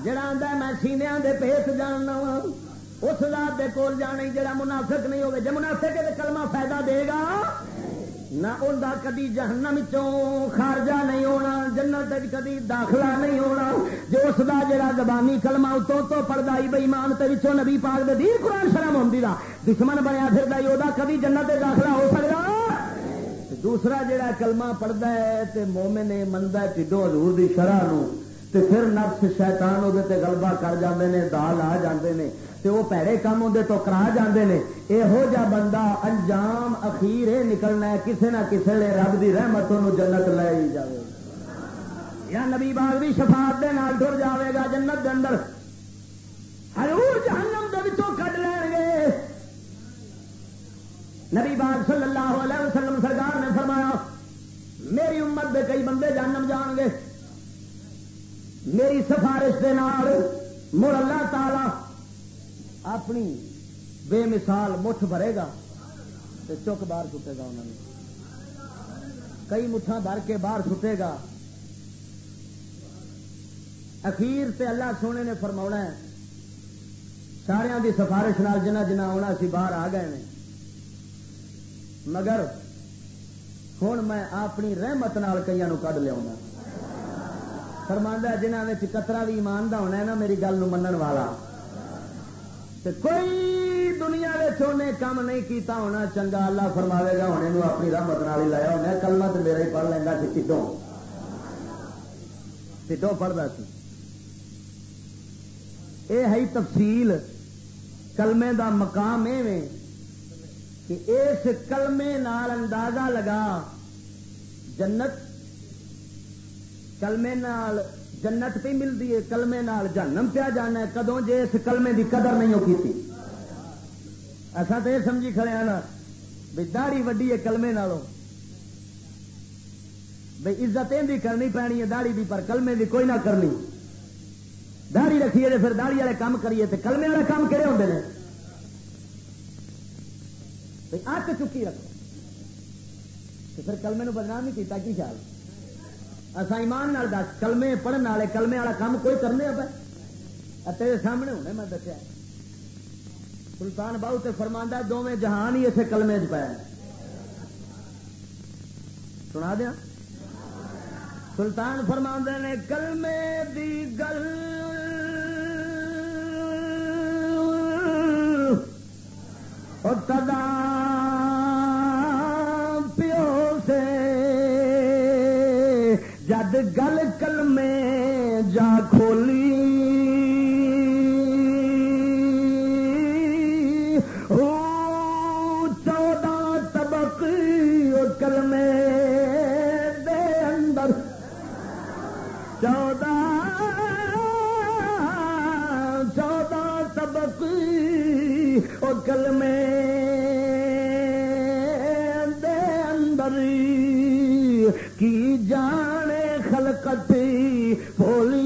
Speaker 2: جڑا آدھا میں سینیا دے پیس جاننا وا، اس ذات دے کول جانے جڑا منافق نہیں ہوے جے منافق کلمہ فائدہ دے گا۔ نہ ان کدی جہنم چوں خارجہ نہیں ہونا، جنت کدی داخلہ نہیں ہونا۔ جو اس کا جڑا زبانی کلمہ اتوں تو پڑتا ہی بئیمان تچوں نبی پاک دے دین قرآن شرم ہوتی دا۔ دشمن بنیا پھر وہ کدی جنت داخلہ ہو سکتا دوسرا جڑا کلمہ پڑھتا ہے تے مومن منتا ہے، ٹھڈو حضور دی شرح نو۔ تے پھر نفس شیطان وہ غلبہ کر جاندے نے، دال آ جاندے نے۔ تے وہ پیڑے کام اندر تو کرا جاندے نے۔ یہو جا بندہ انجام اخیر یہ نکلنا ہے، کسے نہ کسے لے رب دی رحمت جنت لے ہی جائے یا نبی باغ بھی شفاعت دے نال ٹر جاوے گا جنت دے اندر۔ ہرور جہنم دے وچوں کڈ لین گے۔ نبی باغ صلی اللہ علیہ وسلم سرکار نے فرمایا، میری امت دے کئی بندے جہنم جان گے۔ میری سفارش دے نال مر اللہ تعالی اپنی بے مثال مٹھ بھرے گا تو چک باہر سٹے گا انہوں نے کئی مٹھا بھر کے باہر سٹے گا۔ اخیر تے اللہ سونے نے فرما ہے سارا دی سفارش نال جنا جنا آنا سی باہر آ گئے ہیں مگر ہوں میں اپنی رحمت نال کئی کھ لیا فرماندہ جنہ کترا بھی ایمان دا ہونا ہے نا، میری گل منن والا۔ تے کوئی دنیا چونے کام نہیں کیتا ہونا چنگا، اللہ فرماوے گا ہونے نو اپنی رحمت نال ہی لایا ہونا کلمہ تو میرا ہی پڑھ لینا سی کتوں کتوں پڑھتا سی۔ اے ہے تفصیل، کلمے دا مقام ایویں کہ اس کلمے نال اندازہ لگا، جنت کلمے نال جنت پہ ملتی ہے، کلمے نال جنم پیا جانا ہے۔ کدوں جے اس کلمے دی قدر نہیں ہو کی اصا تو یہ سمجھی کھڑے ہاں نا بھی داڑی وڈی ہے کلمے نالوں۔ بھائی عزت یہ کرنی پینی ہے داڑی دی، پر کلمے دی کوئی نہ کرنی۔ داڑی رکھیے پھر داڑی والے کام کریے تو کلمے والے کام کہڑے ہوتے ہیں اک چکی رکھو۔ پھر کلمے بدنام نہیں کیتا، کی خیال؟ اصا ایمان نال دس، کلمے پڑھنے والے، کلمے والا کام کوئی کرنے پہ تیرے سامنے ہونے میں دسیا۔ سلطان باؤ تے فرماندہ دونوں جہان ہی اسے کلمے چ پایا سنا دیا سلطان فرما نے، کلمے دی گل اور تدا جد گل کل میں جا کھولی۔ چودہ طبق کل میں دے اندر۔ چودہ چودہ طبق کل میں خلقتی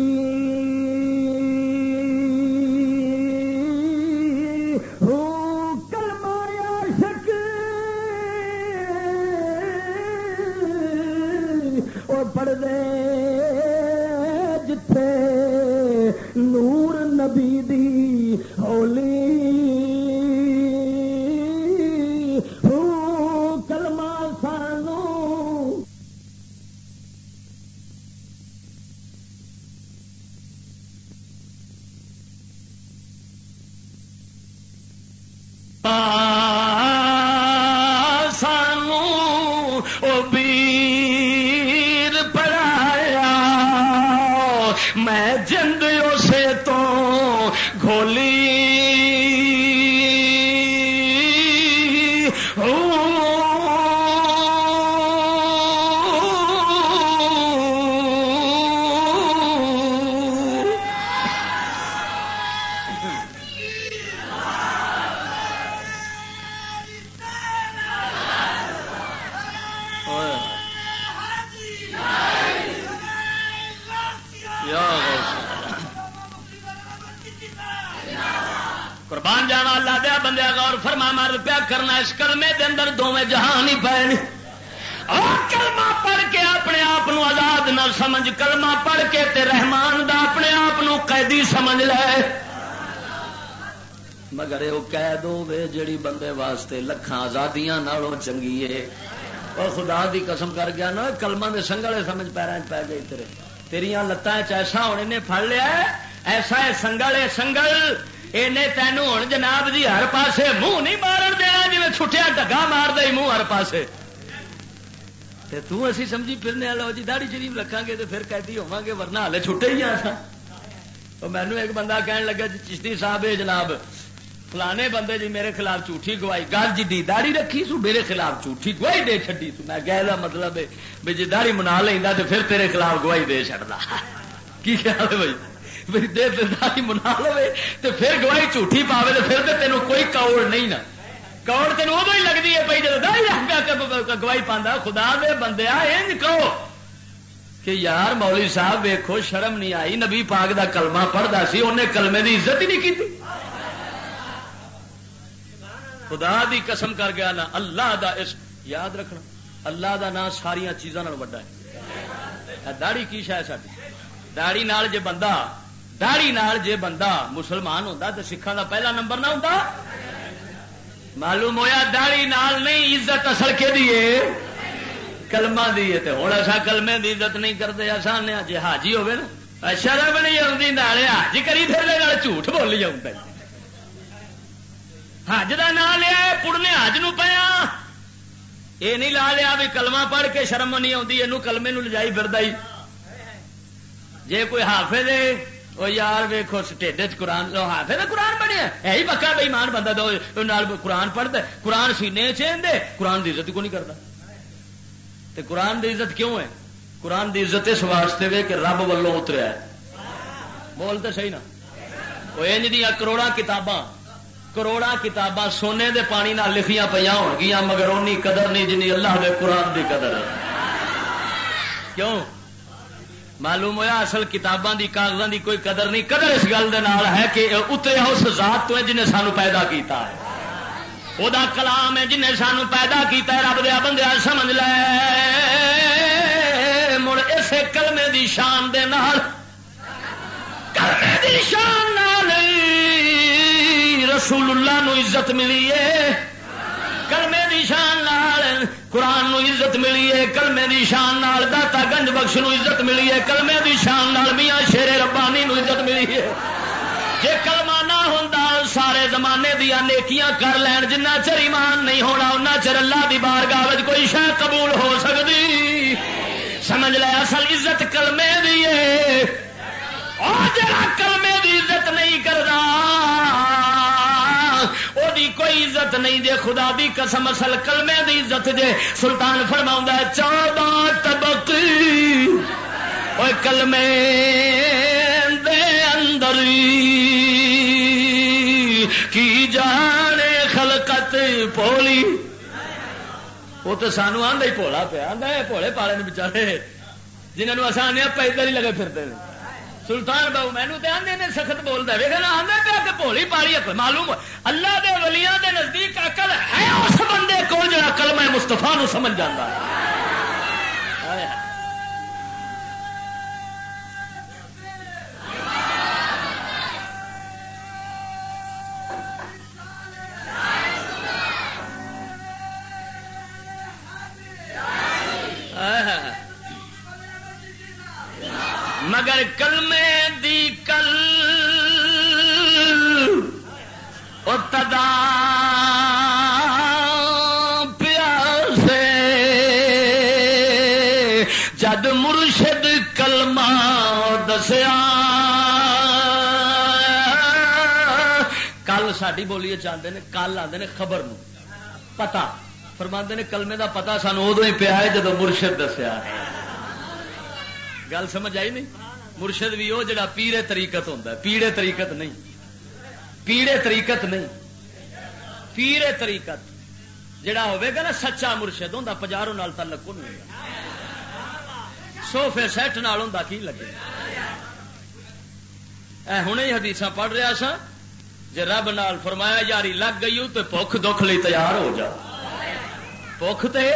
Speaker 2: کھولی
Speaker 3: واسطے لکھان آزادیاں نالوں چنگی ہے اور خدا دی قسم کر گیا نا کلما دے سنگلے سمجھ پیروں پی گئی تیرے۔ تیریا لتان چیسا ہوں انہیں پڑ لیا ایسا ہے سنگل ہے سنگل یہ تینوں ہوں جناب جی ہر پاسے منہ نہیں مارن دینا جی چھٹیا ڈگا مار دے منہ ہر پاسے۔ تے تو اسی سمجھی پھرنے لو جی داڑی شریف رکھا گے تو پھر قیدی ہوا گے، ورنہ ہالے چھٹے ہی آ تو مینو ایک بندہ کہن لگا جی چشتی صاحب جناب فلانے بندے جی میرے خلاف جھوٹھی گواہی، گل جی دی داڑی رکھی سو، میرے خلاف جھوٹھی گواہی دے چڈی تو میں گہ مطلب ہے بھی جی داڑی منا لینا تو پھر تیرے خلاف گواہی دے چڑتا کی خیال ہے بھائی؟ بھائی دے داڑی منا لو تو پھر گواہی جھوٹھی پاوے تو پھر تو تینوں کوئی کوڑ نہیں نا۔ کوڑ تین ادو ہی لگتی ہے پی جب داڑی گواہی پانا خدا دے بندے انج کہو کہ یار مولوی صاحب ویکو شرم نہیں آئی۔ نبی پاک دا کلمہ پڑھتا سی انہیں کلمے دی عزت ہی نہیں کی خدا دی قسم کر گیا نا، اللہ دا اس یاد رکھنا، اللہ دا نام ساریا چیزوں وڈا ہے۔ داڑی کی شاید ساری داڑی نال جے بندہ داڑی نال جے بندہ مسلمان ہوتا تو سکھان دا پہلا نمبر نہ ہوتا معلوم ہویا داڑی نال نہیں عزت اصل کے دیے کلما دی ہوں ایسا کلمے دی عزت نہیں کرتے آسان جی حاجی ہوگی نا شرم نہیں آتی نالے حاجی کری پھر جھوٹ بولی جاؤں حج کا نام لیا پڑنے حج پیا یہ نہیں لا لیا بھی کلمہ پڑھ کے شرم نہیں آتی یہ کلمے لجائی فرد جی کوئی حافظ وہ یار ویخو ٹھڈ قرآن لو قرآن بنیا ہے ہی پکا بھائی مان بندہ دو نال قرآن پڑھتا قرآن سینے چین دے قرآن کی عزت کو نہیں کرتا تے قرآن دی عزت کیوں ہے؟ قرآن دی عزت اس واسطے وے کہ رب ولوں اتریا ہے۔ بولتے صحیح نا۔ وہ انج دیا کروڑا کتاباں کروڑا کتاباں سونے دے پانی نہ لکھیاں پہ ہو گیا مگر اونی قدر نہیں جنی اللہ دے قرآن دی قدر ہے۔ کیوں؟ معلوم ہوا اصل کتاباں دی، کاغذاں دی کوئی قدر نہیں۔ قدر اس گل دے نال ہے کہ اتریا اس ذات تو ہے جنہیں سانو پیدا کیتا ہے۔ وہ کلام ہے جنہیں سانو پیدا کیتا ہے، رب دیا بندے سمجھ لے۔ مڑ اسے کلمے دی شان دے نال، کلمے دی شان رسول اللہ نو عزت ملی ہے۔ کلمے دی شان نال قرآن نو عزت ملی ہے۔ کلمے دی شان نال داتا گنج بخش نو عزت ملی ہے۔ کلمے دی شان نال میاں شیر ربانی نو عزت ملی ہے۔ جے کلمہ نہ ہوں سارے زمانے دیا نیکیاں کر لین۔ جنہ چر ایمان نہیں ہونا ان چر اللہ دی بارگاہ کوئی شہ قبول ہو سکتی سمجھ لے، اصل عزت کلمے دی ہے۔ اور جڑا کلمے دی عزت نہیں کرتا کوئی عزت نہیں جے خدا دی قسم اصل کلمے دی عزت جے سلطان فرما چودہ تبک کلمے دے اندر کی جانے خلقت پولی وہ تو سانو آدھا ہی پولا پیا آدھا پوڑے پالے بچارے جنہوں آسان پیدل ہی لگے پھرتے ہیں۔ سلطان بہو مینو تو آدھے نے سخت بولتا ہے۔ آدھا پیا کہ بولی پالی معلوم اللہ دے ولیاں دے نزدیک اکل ہے، اس بندے کو جا اقل میں مستفا نو سمجھ جانا پیاسے۔ جد مرشد کلمہ دسیا، کل ساری بولی چاہتے ہیں کل آتے ہیں خبر نو۔ پتا۔ فرما نے کلمے دا پتا سانو ادو ہی پیا ہے جدو مرشد دسیا۔ گل سمجھ آئی نہیں؟ مرشد بھی وہ جڑا پیڑے تریقت ہوتا ہے۔ پیڑے تریقت نہیں۔ پیڑے تریقت نہیں۔ پیڑے تریقت جڑا ہوئے گا نا سچا مرشد ہوں پجاروں نال تعلق نہیں سوفے سیٹ نال ہوں کی لگے؟ اے ہوں ہی حدیث پڑھ رہا سا جی رب نال فرمایا یاری لگ گئی تو بخ دکھ لی تیار ہو جا۔ بخ تے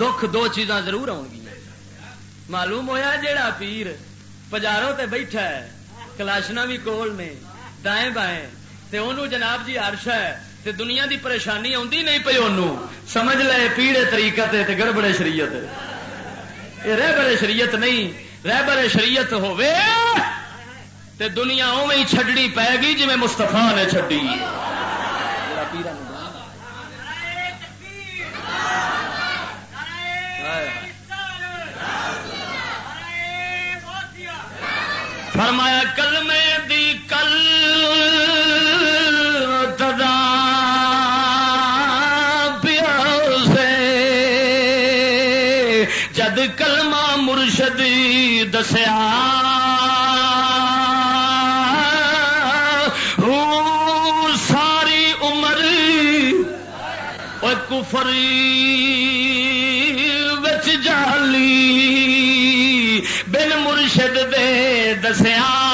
Speaker 3: دکھ دو چیزاں ضرور آؤ گی۔ معلوم ہویا جیڑا پیر پجاروں تے بیٹھا ہے، کلاشنا بھی کول نے، دائیں بائیں، تے انہوں جناب جی عرش ہے تے دنیا دی پریشانی آتی نہیں پی انہوں سمجھ لے، پیڑے طریقت تے گڑبڑے شریعت۔ یہ رہ بڑے شریعت نہیں، رہ بڑے شریعت ہوے تے دنیا اوی چھڈنی پے گی جی مستفا نے چڈی فرمایا کل میں دسیا۔ ساری عمر کفری بچ جالی بن مرشد دے دسیا۔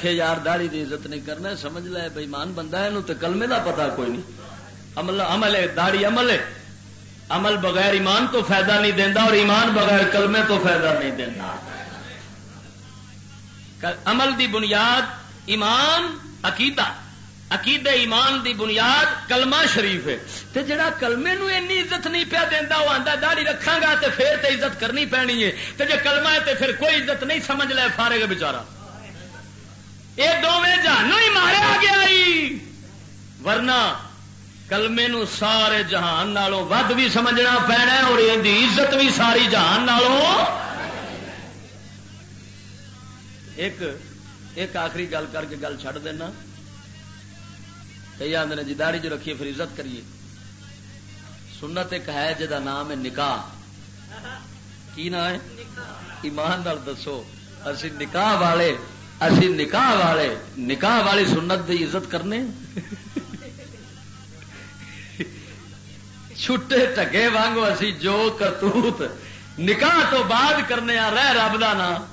Speaker 3: آخے یار داڑی کی عزت نہیں کرنا سمجھ لے بےمان بندہ ہے تو کلمے کا پتا کوئی نہیں۔ عمل عمل ہے داڑی عمل ہے۔ عمل بغیر ایمان تو فائدہ نہیں دینا اور ایمان بغیر کلمے تو فائدہ نہیں دینا عمل دی بنیاد ایمان، عقیدہ۔ عقید ایمان دی بنیاد کلمہ شریف ہے۔ تے جڑا کلمے نو اینی عزت نہیں پیا دینا وہ آتا داڑی رکھا گا تے پھر تے عزت کرنی پینی ہے۔ تے جے کلمہ ہے تے پھر کوئی عزت نہیں، سمجھ لے فارے گا یہ دونوں جہانوں ہی ماریا گیا ورنہ کلمے نو سارے جہان نالوں ود بھی سمجھنا پینا اور یہ عزت بھی ساری جہان نالوں۔ ایک ایک آخری گل کر کے گل چھڑ دینا۔ کئی آدھے جی داڑی جو رکھیے پھر عزت کریے۔ سنت ایک ہے جا نام ہے نکاح۔ کی نام ہے؟ ایمان دسو۔ اسی نکاح والے اسی نکاح والے، نکاح والی سنت کی عزت کرنے۔ چھٹے ٹگے وانگو اسی جو کرتوت۔ نکاح تو بعد کرنے آ رہ رب کا نام۔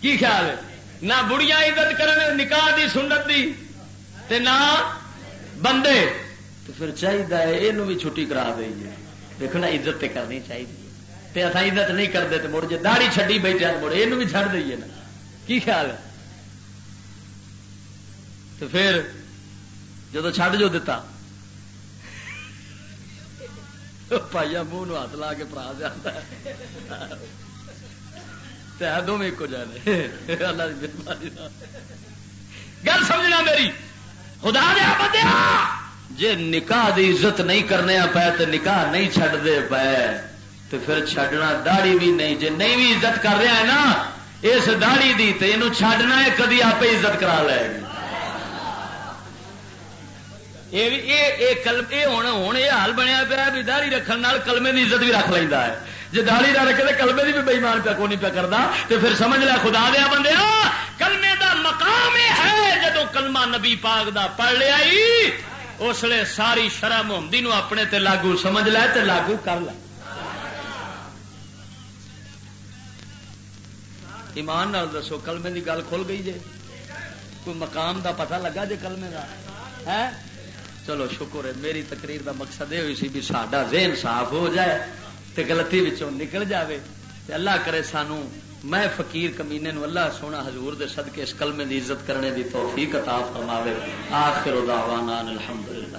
Speaker 3: کی خیال ہے؟ نہ بڑیاں عزت کرنے، نکاح دی سنت دی تے نہ بندے۔ تو پھر چاہیے یہ بھی چھٹی کرا دئیے دیکھنا عزت تے کرنی چاہیے اتنا عزت نہیں کرتے تو مڑ جی داڑی چڈی بیٹھے مڑ یہ بھی چڑھ دئیے نا۔ کی خیال ہے؟ تو پھر جدو چڈ جو دتا پائیا منہ ہاتھ لا کے پرا جاتا دونوں ایک جانے اللہ گل سمجھنا میری؟ خدا دیا بندیا جی نکاح دی عزت نہیں کرنے پے تو نکاح نہیں چڈ دے پے تو پھر چڈنا داڑی بھی نہیں جی نہیں بھی عزت کر رہا ہے نا اس داڑی دی تو یہ چڈنا ہے، کدی آپ عزت کرا لے گی۔ ہوں یہ حال بنیا پیا بھی داڑی رکھنے کلمے کی عزت بھی رکھ لینا ہے۔ جی داڑی نہ رکھے تو کلمے کی بھی بےمان پیا کو نہیں پیا کرتا تو پھر سمجھ لیا خدا دیا بندے کلمے دا مقام ہے جدو کلمہ نبی پاک دا پڑھ لیا اس لیے ساری شرح محمدی نو اپنے تے لاگو سمجھ لے تے لاگو کر لے۔ ایمان نال دسو، کلمے دی گل کھل گئی جے۔ کوئی مقام دا پتہ لگا جے کلمے دا؟ ہے چلو، شکر ہے، میری تقریر دا مقصد یہ ہوئی سی بھی ساڈا ذہن صاف ہو جائے تے غلطی وچوں نکل جاوے۔ تے اللہ کرے سانو، میں فقیر کمینے نو اللہ سونا حضور دے صدقے اس کلمے دی عزت کرنے دی توفیق عطا فرماوے۔ آخر دعوانا الحمدللہ۔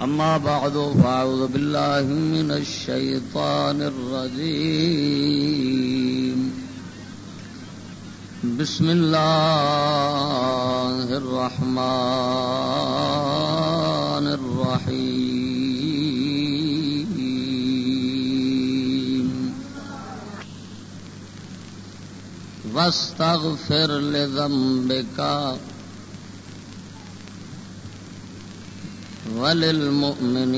Speaker 1: اما بعد، فاعوذ بالله من الشيطان الرجيم بسم الله الرحمن الرحيم واستغفر لذنبك وللمؤمنين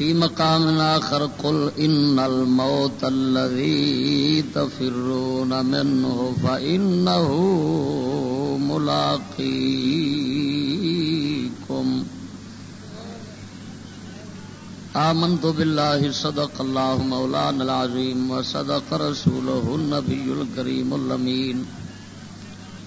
Speaker 1: وفي مقام آخر قل إن الموت الذي تفرون منه فإنه ملاقيكم آمنت بالله صدق الله مولانا العظيم وصدق رسوله النبي الكريم اللمين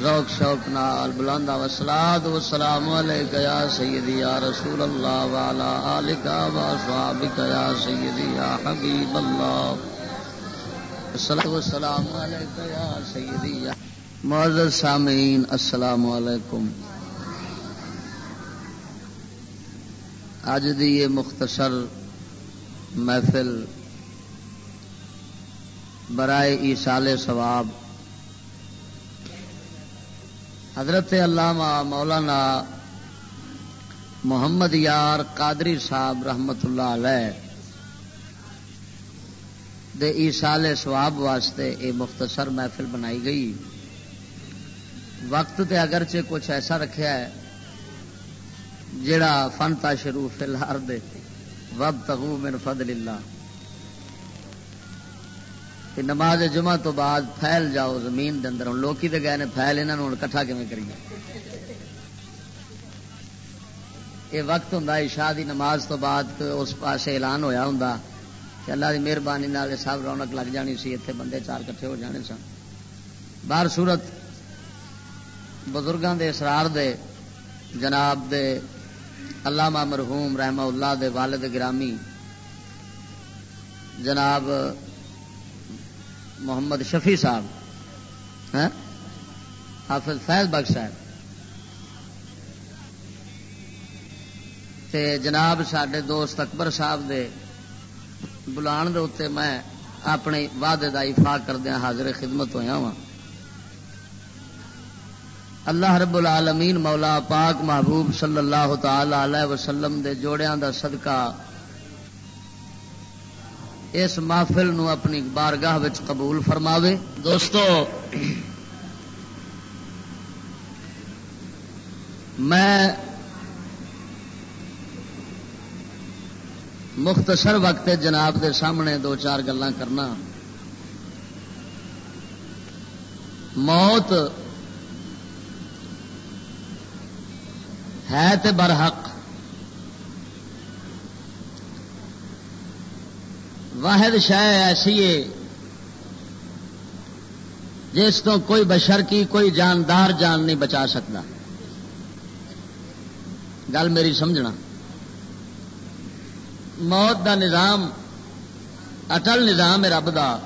Speaker 1: ذوق، شوق نال بلند وسلاد وسلام علیک یا سیدی یا رسول اللہ والا آلک و صحابک یا سیدی یا حبیب اللہ. الصلاة والسلام علیک یا سیدی یا معزز سامعین، السلام علیکم. آج دی یہ مختصر محفل برائے ایسال ثواب حضرت علامہ مولانا محمد یار قادری صاحب رحمت اللہ علیہ
Speaker 3: دے ایسال سواب واسطے یہ مختصر محفل بنائی گئی۔ وقت تے اگرچہ کچھ ایسا رکھا ہے جڑا فنتا شروع فی الحال دے۔ وب تغو من فضل اللہ۔ کہ نماز جمعہ تو بعد پھیل جاؤ زمین دے اندر. ہوں لوکی تے گئے نے پھیل یہاں کٹھا کیون کریے یہ وقت ہوں عشاء دی نماز تو بعد اس پاسے اعلان ہویا ہوں کہ اللہ کی مہربانی سب رونق لگ جانی سی اتنے بندے چار کٹھے ہو جانے سن۔ باہر صورت بزرگوں دے اسرار دے، جناب دے، علامہ مرحوم رحمہ اللہ دے والد گرامی، جناب محمد شفیع صاحب ہاں؟ حافظ فیض بخش صاحب تے جناب سڈے دوست اکبر صاحب دے بلان دے اتنے میں اپنے وعدے کا افاق کردیا حاضر خدمت ہوا وا اللہ رب العالمین مولا پاک محبوب صلی اللہ تعالی علیہ وسلم دے جوڑیاں دا صدقہ اس محفل نو اپنی بارگاہ وچ قبول فرماوے۔ دوستو، میں مختصر وقت جناب دے سامنے دو چار گلا کرنا۔ موت ہے تے برحق۔ واحد شہ ایسی ہے جس تو کوئی بشر کی کوئی جاندار جان نہیں بچا سکتا۔ گل میری سمجھنا۔ موت دا نظام، اٹل نظام ہے رب دا۔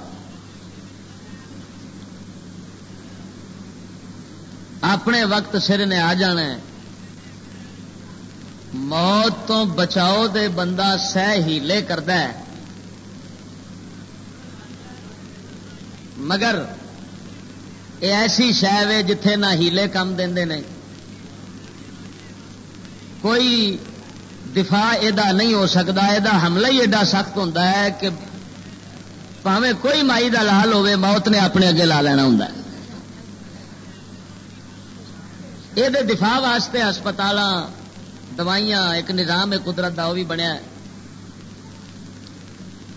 Speaker 3: اپنے وقت سر نے آ جانا ہے۔ موت تو بچاؤ دے بندہ سہ ہیلے کرد مگر یہ ایسی شہ جتھے نہ ہیلے کم دے کوئی دفاع یہ نہیں ہو سکتا یہ حملہ ہی ایڈا سخت ہوتا ہے کہ پاوے کوئی مائی کا لال ہوے موت نے اپنے اگے لا لینا ہوں یہ دفاع واسطے ہسپتال دوائیاں، ایک نظام ہے قدرت کا وہ بھی بنیا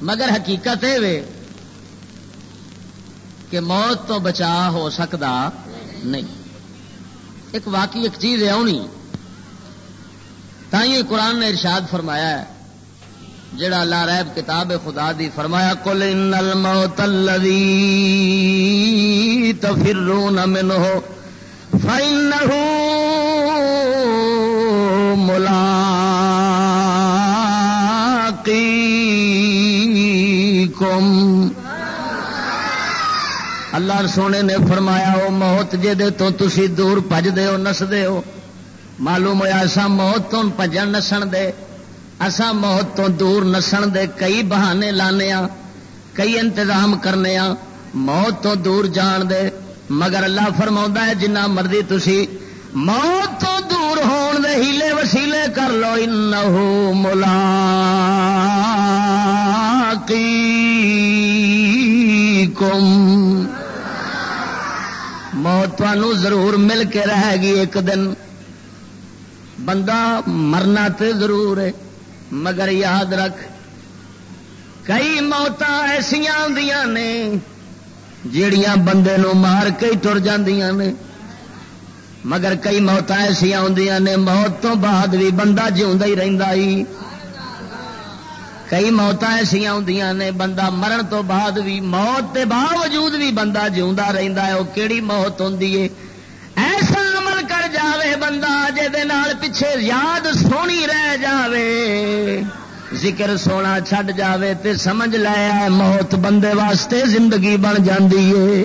Speaker 3: مگر حقیقت یہ کہ موت تو بچا ہو سکتا نہیں۔ ایک واقعی ایک چیز ہے آنی تھی قرآن نے ارشاد فرمایا ہے۔ جڑا اللہ ریب کتاب خدا دی فرمایا کل ان الموت الذی تفرون منه فإنه ملاقیکم۔ اللہ سونے نے فرمایا وہ موت جے تو تسی دور پج دے ہو، نس دے ہو. معلوم ہوا ایسا موت تو پجن نسن دے۔ اسا موت تو دور نسن دے کئی بہانے لانے کئی انتظام کرنے موت تو دور جان دے۔ مگر اللہ فرما ہے، جنہ مرضی تھی موت تو دور ہون دے، ہیلے وسیلے کر لو۔ انہو ملا موت ضرور مل کے رہے گی ایک دن بندہ مرنا تو ضرور ہے مگر یاد رکھ کئی موت ایسا نے جڑیاں بندے نو مار کے تر نے مگر کئی موت ایسا نے موت تو بعد بھی بندہ جیوا ہی رہتا ہی کئی موت ایسا ہوں نے، بندہ مرن تو بعد بھی، موت کے باوجود بھی بندہ جیوا رہتا ہے وہ کہڑی موت ہوں ایسا جاوے بندہ پیچھے یاد سونی رہ جاوے۔ ذکر سونا چھڈ جاوے تے سمجھ لیا موت بندے واسطے زندگی بن جاندی ہے۔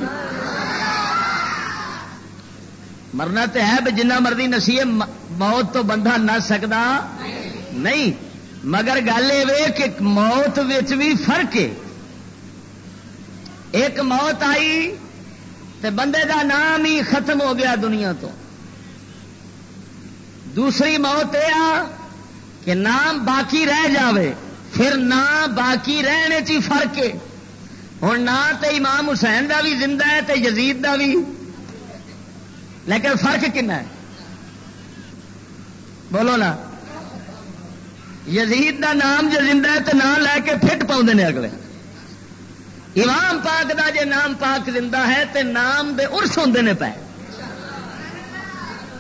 Speaker 3: مرنا تو ہے بھی جنہ مرضی نسی موت تو بندہ نہ سکتا نہیں مگر گل یہ کہ موت بھی فرق ہے۔ ایک موت آئی تے بندے دا نام ہی ختم ہو گیا دنیا تو۔ دوسری موت یہ آ کہ نام باقی رہ جاوے، پھر نام باقی رہنے چی فرق ہے۔
Speaker 2: ہوں نہ تو امام حسین دا بھی زندہ ہے تو یزید دا بھی لیکن فرق کن ہے؟ بولو نا۔ یزید دا نام جو زندہ ہے تو نام لے کے فٹ پاؤں نے اگلے۔ امام پاک دا جے نام پاک زندہ ہے تے نام دے ارس ہوں نے پے۔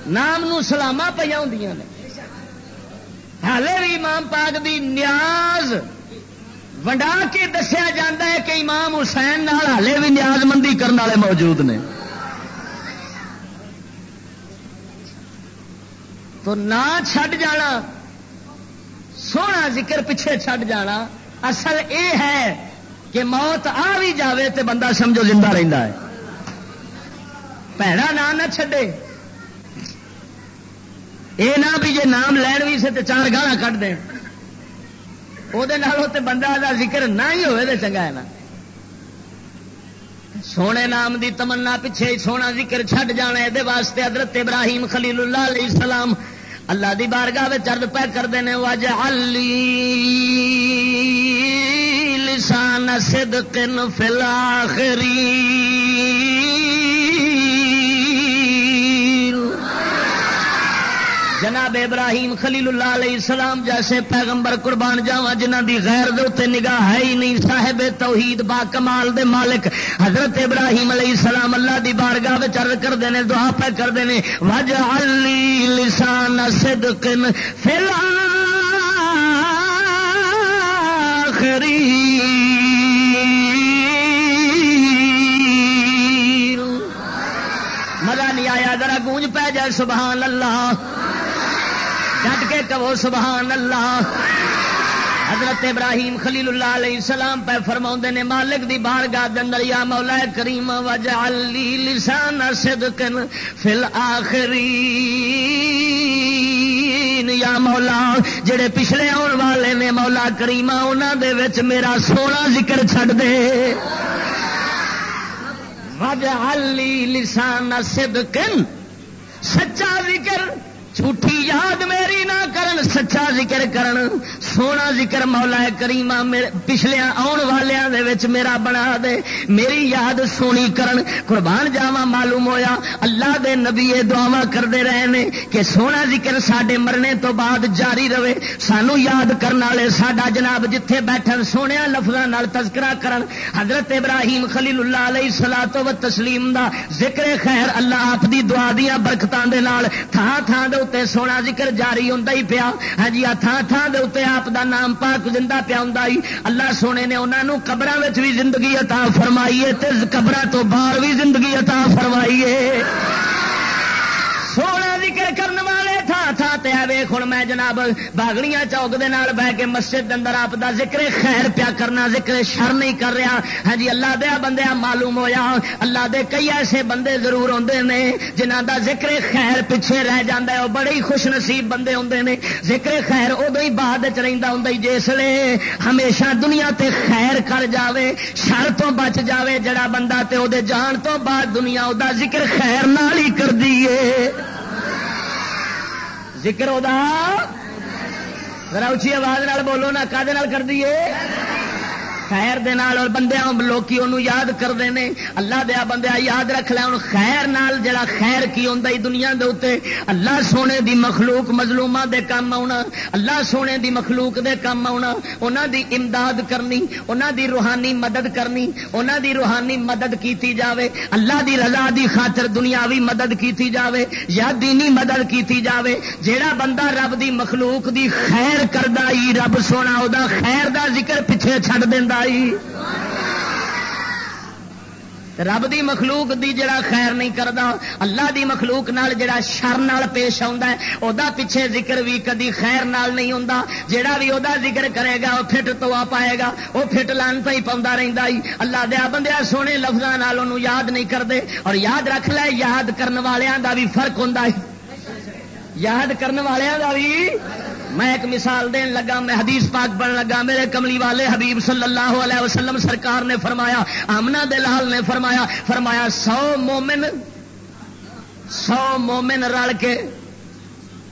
Speaker 2: نام نو سلاما پہ ہوں نے۔ ہالے بھی امام پاک دی نیاز ونڈا کے دسیا جا ہے کہ امام حسین نال ہالے بھی نیاز مندی کرنے والے موجود نے۔ تو نہ چھڈ جانا۔ سونا ذکر پیچھے چھڈ جانا۔ اصل اے ہے کہ موت آ بھی جاوے تے بندہ سمجھو زندہ رہتا ہے۔ پیڑا نام نہ چھڈے۔ یہ نہ بھی جی نام لین بھی سے چار گالا کٹ دیں وہ بندہ دا ذکر نہ ہی ہوئے تو چنگا ہے نا۔ سونے نام دی تمنا پیچھے سونا ذکر چھڈ جانا یہ واسطے حضرت ابراہیم خلیل اللہ علیہ السلام اللہ دی بارگاہ چرد پہ کرتے ہیں وج لسان صدق فی الاخرین جناب ابراہیم خلیل اللہ علیہ السلام جیسے پیغمبر قربان جاوا جنہ دی غیر دے نگاہ ہے ہی نہیں، صاحب توحید با کمال دے مالک حضرت ابراہیم علیہ السلام اللہ دی بارگاہ چر کرتے ہیں دعا پہ کرتے ہیں وج علی لسان صدق فی مزہ نہیں آیا، ذرا گونج پہ جائے، سبحان اللہ۔ ڈٹ کے کہو، سبحان اللہ۔ حضرت ابراہیم خلیل اللہ علیہ السلام پہ فرما نے، مالک دی بار گاہ دندر یا مولا کریم وجہ لسان صدقن فی الاخرین۔ یا مولا، جڑے پچھلے آن والے نے مولا کریم دے وچ میرا سونا ذکر چھڑ دے۔ وجہ لسان صدقن، سچا ذکر جھوٹھی یاد میری نہ کرن، سچا ذکر کرن۔ سونا ذکر مولا کریما پچھلے آن والوں دے وچ میرا بنا دے۔ میری یاد سونی کرن۔ قربان جاوا معلوم ہویا۔ اللہ دے نبی دعوا کرتے رہے نے کہ سونا ذکر سڈے مرنے تو بعد جاری رہے۔ سانو یاد کرنے والے ساڈا جناب جتھے بیٹھن سونے لفظوں تذکرہ کرن۔ حضرت ابراہیم خلیل اللہ علیہ سلا تو تسلیم دا ذکر خیر اللہ آپ دی دعا دیا برکتوں کے تھان تھان دے اتنے سونا ذکر جاری ہوں ہی پیا۔ ہاں جی تھان تھان دے اتنے آپ دا نام پاک زندہ پیا ہوں اللہ سونے نے انہوں قبر بھی زندگی عطا فرمائیے قبر تو باہر بھی زندگی عطا فرمائیے سونا ذکر کرنے والے تھان تھان تے ویخ ہوں میں جناب باغڑیاں چوک دے نال بہ کے مسجد اندر آپ دا ذکر خیر پیا کرنا ذکر شر نہیں کر رہا ہاں جی اللہ دیا بندیا معلوم ہویا اللہ دے کئی ایسے بندے ضرور آتے نے جنہ دا ذکر خیر پیچھے رہ جاتا ہے وہ بڑے ہی خوش نصیب بندے آتے ہیں ذکر خیر ادو ہی بعد چاہتا ہوں جسے ہمیشہ دنیا تے خیر کر جاوے شر تو بچ جاوے جڑا بندہ تے او دے جان تو بعد دنیا دا ذکر خیر نال ہی کر دیے ذکر ذرا اچھی آواز بولو نا کدے کر دیے خیر دے نال اور بندے لوکی انہوں یاد کرتے ہیں اللہ دیا بندے یاد رکھ لیا ہوں خیر نال جڑا خیر کی ہوں دنیا دے اتنے اللہ سونے دی مخلوق مظلومہ دے کام آنا اللہ سونے دی مخلوق دے کام آنا انہوں دی امداد کرنی انہوں دی روحانی مدد کرنی انہوں دی روحانی مدد کیتی جاوے۔ اللہ دی رضا دی خاطر دنیاوی مدد کیتی جاوے، یا دینی مدد کیتی جاوے۔ جیڑا بندہ رب دی مخلوق دی خیر کردہ رب سونا دا خیر دا ذکر پیچھے چھڑ دینا رب دی مخلوق دی جڑا خیر نہیں کرتا اللہ دی مخلوق نال جڑا شر نال پیش آتا ہے وہ پیچھے ذکر بھی کدی خیر نال نہیں ہوں جڑا بھی وہ ذکر کرے گا وہ فٹ تو آ پائے گا وہ فٹ لان پہ ہی پاؤں رہتا ہی۔ اللہ دیا بندیا سونے لفظوں یاد نہیں کرتے۔ اور یاد رکھ لے، یاد کرنے والوں کا بھی فرق ہوں یاد کرنے والوں کا بھی میں ایک مثال دین لگا، میں حدیث پاک بن لگا، میرے کملی والے حبیب صلی اللہ علیہ وسلم سرکار نے فرمایا آمنا دلال نے فرمایا فرمایا، سو مومن سو مومن رل کے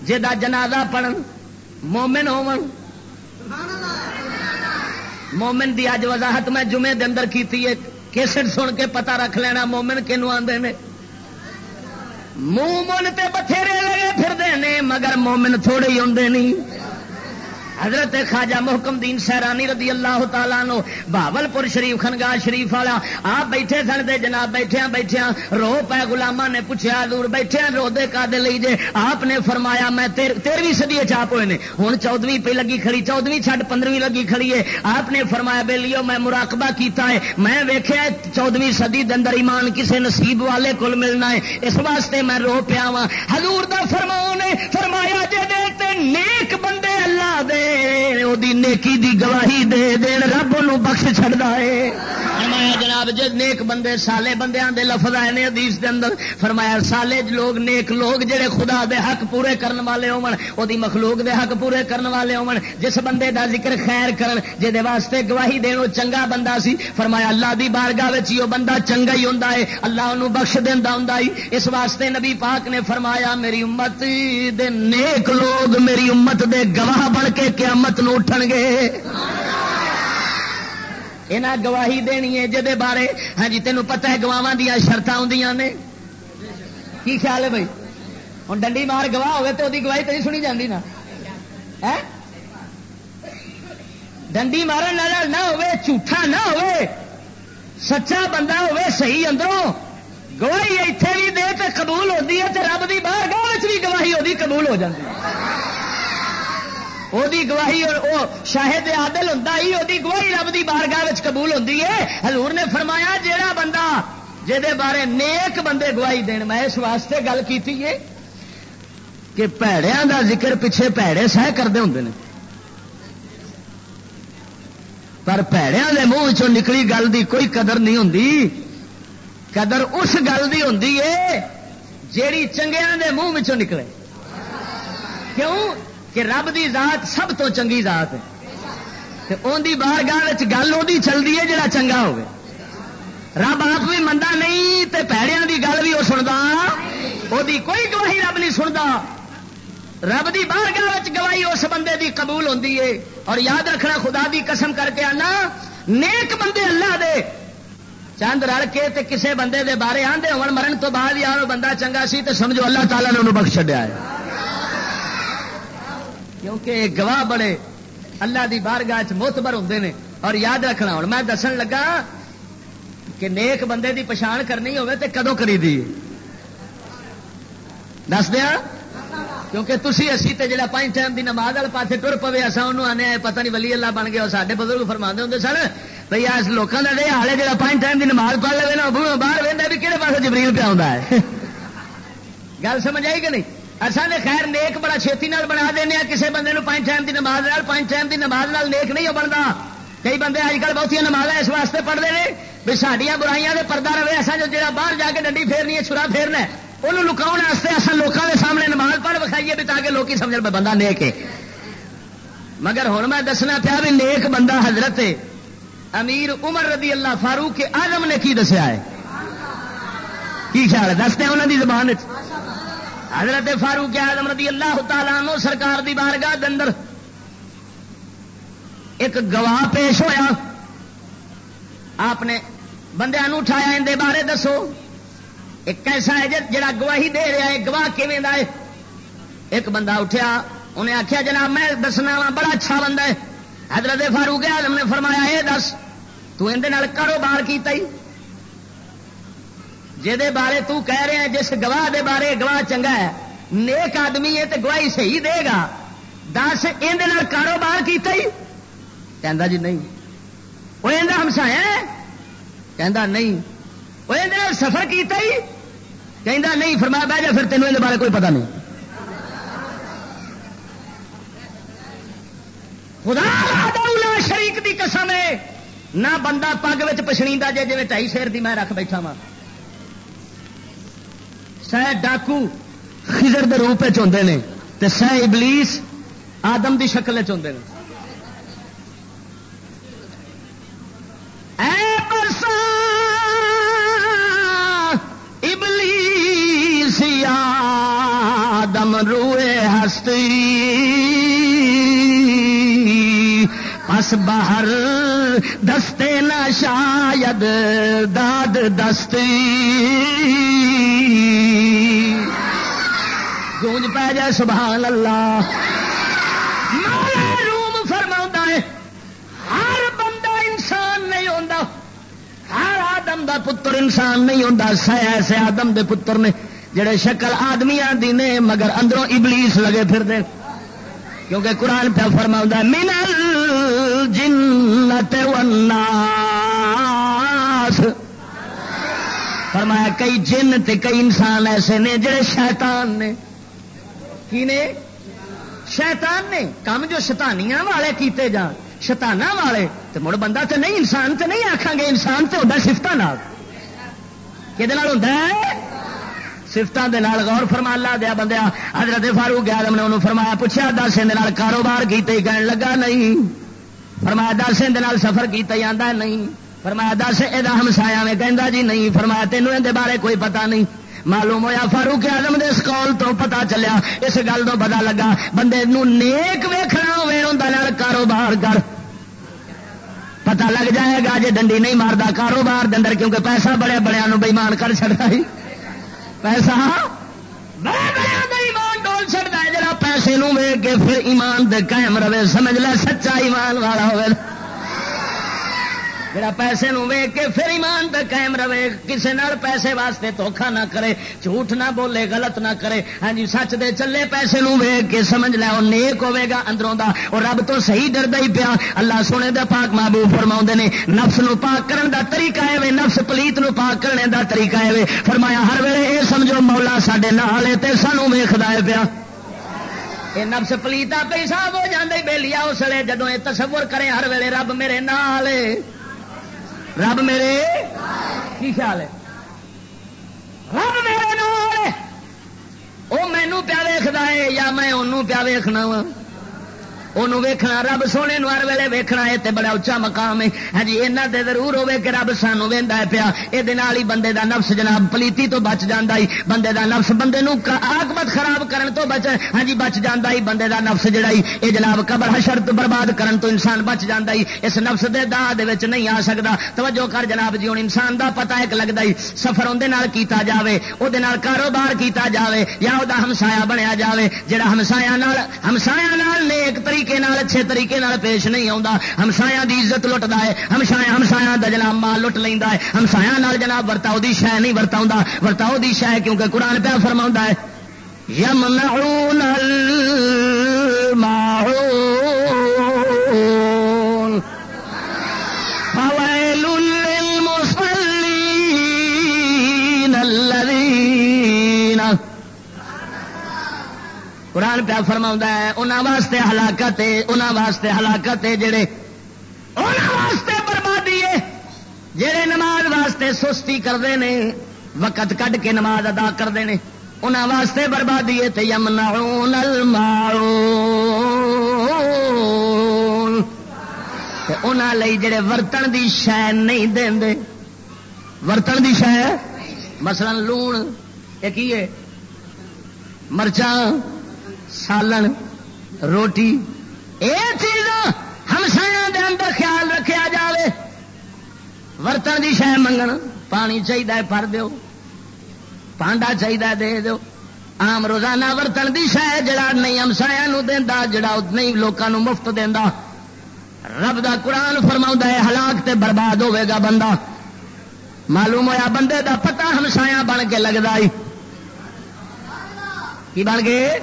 Speaker 2: جا جنازہ پڑھن، مومن ہو مومن دی اج وضاحت میں جمعے دے اندر کیتی ہے، کیسٹ سن کے پتا رکھ لینا، مومن کنو آدھے نے؟ مومن تے بتھیرے لگے پھر مگر مومن تھوڑے ہی آتے نہیں حضرت خواجہ محکم دین سیرانی رضی اللہ تعالیٰ نو بابل پور شریف خنگاہ شریف والا، آپ بیٹھے سن دے جناب، بیٹھے بیٹھے رو پہ گلاما نے پوچھا دور بیٹھے رو دے کا دے لیجے آپ نے فرمایا، میں تیرویں سدی چاپ ہوئے نے۔ ہوں چودویں پہ لگی کھڑی، چودویں چھڈ پندرہویں لگی کھڑی ہے۔ آپ نے فرمایا، بے لیو، میں مراقبہ کیتا ہے۔ میں ویخیا چودویں سدی اندر ایمان کسے نصیب والے کول ملنا ہے۔ اس واسطے میں رو پیا وا حضور دا فرماؤ نے فرمایا، جے نیک بندے اللہ دے دی نیکی دی گواہی دے دین، رب ان بخش چڑھتا ہے۔ فرمایا جناب جی نیک بندے سالے بندیاں دے لفظ آئے نے حدیث دے اندر، فرمایا سالے لوگ نیک لوگ جڑے خدا دے حق پورے کرن والے ہون او دی مخلوق دے حق پورے کرن والے ہون۔ جس بندے دا ذکر خیر کرن، جے دے واسطے گواہی دین او چنگا بندہ سی، فرمایا اللہ دی بارگاہ وچ او بندہ چنگا ہی ہوندا ہے، اللہ اونوں بخش دیندا ہوندا ہے اس واسطے نبی پاک نے فرمایا، میری امت دے نیک لوگ، میری امت دے گواہ بن کے قیامت نو اٹھن گے۔ یہاں گواہی دینی ہے جہد بارے۔ ہاں جی تینوں پتا ہے گواہ دیا شرط آدی نے۔ کی خیال ہے بھائی؟ ہوں ڈنڈی مار گواہ ہوئے تو وہی گواہی تو نہیں سنی جاتی نا۔ ڈنڈی مارن نہ ہوئے جھوٹا نہ ہوئے سچا بندہ ہوئے صحیح اندروں۔ گواہی اتنے بھی دے تو قبول ہوتی ہے تو رب کی باہر گاہ بھی گواہی ہوتی قبول ہو جاتی ہے وہ گواہی اور شاہد عادل ہوں وہ گواہی رب کی بارگاہ قبول ہوتی ہے حضور نے فرمایا جیڑا بندہ جہد بارے نیک بندے گواہی دین میں اس واسطے گل کی کہ پیڑیا دا ذکر پیچھے پیڑے سہ کرتے ہوں نے پر پیڑیا کے منہ نکلی گل دی کوئی قدر نہیں ہوں قدر اس گل کی ہوں جیڑی چنگیا کے منہ نکلے کیوں کہ رب دی ذات سب تو چنگی ذات ہے۔ ان کی باہر گاہ گل وہ چلتی ہے جڑا چنگا ہوگا رب آپ بھی منتا نہیں تے پیڑیاں دی گل بھی وہ سنتا وہ کوئی گواہی رب نہیں سنتا رب دی باہر گاہ گواہی اس بندے دی قبول ہوتی ہے۔ اور یاد رکھنا خدا دی قسم کر کے آنا، نیک بندے اللہ دے۔ چند رل کے تے کسے بندے دے بارے آدھے ہو مرن تو بعد یار بندہ چنگا سی تے سمجھو اللہ تعالیٰ نے انہوں بخش چڈیا ہے۔ کیونکہ گواہ بڑے اللہ دی بارگاہ موتبر ہوں نے اور یاد رکھنا ہوں۔ میں دسن لگا کہ نیک بندے دی پچھان کرنی ہوے تے کدو کری دی؟ دس دیا؟ کیونکہ تھی اسی تے جڑا پانچ ٹائم دی نماز والے پاس ٹر پوے اصا انہوں آنے پتہ نہیں ولی اللہ بن گیا سارے بزرگ فرما ہوں سن بھائی آج لوگوں کا دے حال ہے جڑا پانچ ٹائم دی نماز پڑھ لے نا باہر وہدا بھی کہڑے پاس جبریل پہ ہے؟ گل سمجھ آئی کہ نہیں؟ اصل نے خیر نیک بڑا چھتی نال بنا دینا کسی بندے پانچ ٹائم کی نماز پانچ ٹائم کی نماز نال نیک نہیں بنتا کئی بندے اج کل بہت نماز اس واسطے پڑھتے ہیں بھی سڈیا برائیاں دے پردہ رہے اصل جو جا باہر جا کے ڈنڈی پھیرنی ہے، چھرا پھیرنا انہوں لکاؤ واسطے اصل لوگوں کے سامنے نماز پڑھ وکھائیے بھی تاکہ لوگ سمجھ پہ بندہ نیک ہے۔ مگر ہوں میں دسنا پیا بھی نیک بندہ حضرت امیر عمر رضی اللہ فاروق کے آزم نے کی دسیا ہے؟ کی خیال ہے؟ دستے ہیں انہوں کی زبان حضرت فاروق اعظم رضی اللہ تعالیٰ عنہ سرکار دی بارگاہ دندر ایک گواہ پیش ہویا۔ آپ نے بندے اٹھایا اندر بارے دسو۔ ایک کیسا ہے جڑا گواہی دے رہا ہے، گواہ کیون ہے؟ ایک بندہ اٹھیا، انہیں آخیا جناب میں دسنا وا بڑا اچھا بندہ ہے۔ حضرت فاروق اعظم نے فرمایا یہ دس، تو اندر کاروبار کیتا ہی۔ بارے تو کہہ رہے ہیں، جس گواہ دے بارے گواہ چنگا ہے۔ نیک آدمی ہے تو گواہی صحیح دے گا۔ دس یہ کاروبار کیتا ہی؟ کہندا جی نہیں۔ وہ ہمسا ہے؟ کہندا نہیں۔ وہ سفر کیتا ہی؟ کہندا نہیں۔ فرمایا، بہ جا، پھر تینوں یہ بارے کوئی پتہ نہیں۔ خدا شریک دی قسم ہے۔ نہ بندہ پگ پچھڑی جی جی ٹائی شیر دی میں رکھ بیٹھا وا سہ ڈاکو خزر دے روپ چاہتے نے تے سہ ابلیس آدم دی شکل چاہتے ہیں ابلیس آدم روئے ہستی۔ پس باہر، دستے نہ شاید، داد دستی۔ گونج پہ جائے سبحان اللہ۔ روم فرما ہے، ہر بندہ انسان نہیں ہوتا ہر آدم دا پتر انسان نہیں ہوتا سہ ایسے آدم دے پتر نے، جڑے شکل آدمی آدھی نے، مگر اندروں ابلیس لگے پھر دے۔ کیونکہ قرآن پہ فرما منل جنت والناس۔ فرمایا، کئی جن تے کئی انسان ایسے نے جڑے شیطان نے۔ کی نے؟ شیطان نے۔ کام جو شتانیاں والے کیتے جان شتانا والے تو مڑ بندہ تو نہیں، انسان تو نہیں آخان گے، انسان تو ہوتا سفت کہ ہوتا ہے؟ سفتوں کے غور فرما لا دیا بندیا، حضرت فاروق آدم نے انہوں فرمایا، پوچھا دس کاروبار کیتے کہنے لگا نہیں۔ فرمایا دس سفر کیتا جانا نہیں۔ فرمایا دس یہ ہمسایا میں کہہ جی نہیں۔ فرمایا تینوں یہ بارے کوئی پتا نہیں۔ معلوم ہوا فاروق آدم دے اس کال تو پتا چلیا، اس گل تو پتا لگا، بندے نیک ویخنا ہوئے اندر کاروبار کر۔ پتا لگ جائے گا جی ڈنڈی نہیں مارتا کاروبار دن کیونکہ پیسہ بڑے بڑے بےمان کر چڑتا ہی۔ پیسہ؟ ایمان ڈول چڑتا ہے جا پیسے نو ویگ کے پھر ایمان دے قائم رہے، سمجھ لے، سچا ایمان والا ہوئے۔ جڑا پیسے نو ویگ کے پھر ایمان تے قائم رہے، کسے نال پیسے واسطے دھوکھا نہ کرے، جھوٹ نہ بولے، غلط نہ کرے۔ ہاں جی سچ دے چلے پیسے نو ویگ کے سمجھ لے وہ نیک ہوے گا اندروں دا۔ اور رب تو صحیح ڈردا ہی پیا۔ اللہ سونے دا پاک محبوب فرماؤں نے، نفس نو پاک کرن دا طریقہ ہے نفس پلیت نو پاک کرنے دا طریقہ ہے فرمایا، ہر ویلے اے سمجھو، مولا ساڈے نال تے سانو ویکھدا ہے پیا۔ نفس پلیتا پیسہ ہو جاندے، بے لیا اس لیے جدو یہ تصور کرے، ہر ویلے رب میرے نال رب میرے کی خیال ہے؟ رب میرے نال وہ مینو پیا ویختا ہے یا میں انہوں پیا ویخنا وا؟ انہوں ویکھنا رب سونے نو ہر ویلے ویکھنا ہے تے بڑا اچا مقام ہے ہاں جی یہاں تے ضرور ہوے کہ رب سانو ویندا ہے پیا یہ بندے دا نفس جناب پلیتی تو بچ جاندا ہی بندے دا نفس بندے نو آکمت خراب کرن تو بچ ہاں جی بچ جاندا ہی بندے دا نفس جڑا ہی اے جناب قبر حشر تو برباد کرن تو انسان بچ جاندا ہی اس نفس دے دا دے وچ نہیں آ سکدا توجہ کر جناب جی ہن انسان دا پتہ ایک لگدا ہی سفر اون دے نال کیتا جاوے او دے نال کاروبار کیتا جاوے یا او دا ہمسایا بنیا جاوے جڑا ہمسایا نال ہمسایا نال نیک طریقے طریقے نال، اچھے طریقے نال پیش نہیں آتا ہمسایا دی عزت لٹتا ہے ہمسایا ہمسایا کا جناب مال لٹ لینا ہے۔ ہمسایا نال جناب ورتاؤ دی شہ نہیں ورتا ورتاؤ دی شہ کیونکہ قرآن پیا فرما ہے یم قرآن پیا فرما ہے انہوں واسطے ہلاکت انہوں واسطے ہلاکت جڑے انہوں واسطے بربادی ہے، جڑے نماز واسطے سستی کرتے ہیں وقت کڈ کے نماز ادا کرتے ہیں انہوں واسطے بربادی ہے یمنا انہوں جڑے ورتن دی شہ نہیں دے ورتن دی شہ مثلا لون یہ مرچاں سالن، روٹی یہ چیز ہمسایا دے اندر خیال رکھا جائے ورتن کی شہ منگن، پانی چاہیے پر دو پانڈا چاہیے دے دو آم روزانہ ورتن کی شہ جڑا نہیں ہمسایا دینا جڑا نہیں لوگوں مفت دینا رب دا قرآن فرما ہے، ہلاک تے برباد ہوے گا بندہ۔ معلوم ہوا بندے دا پتہ ہمسایا بن کے لگتا ہی کی بن گئے؟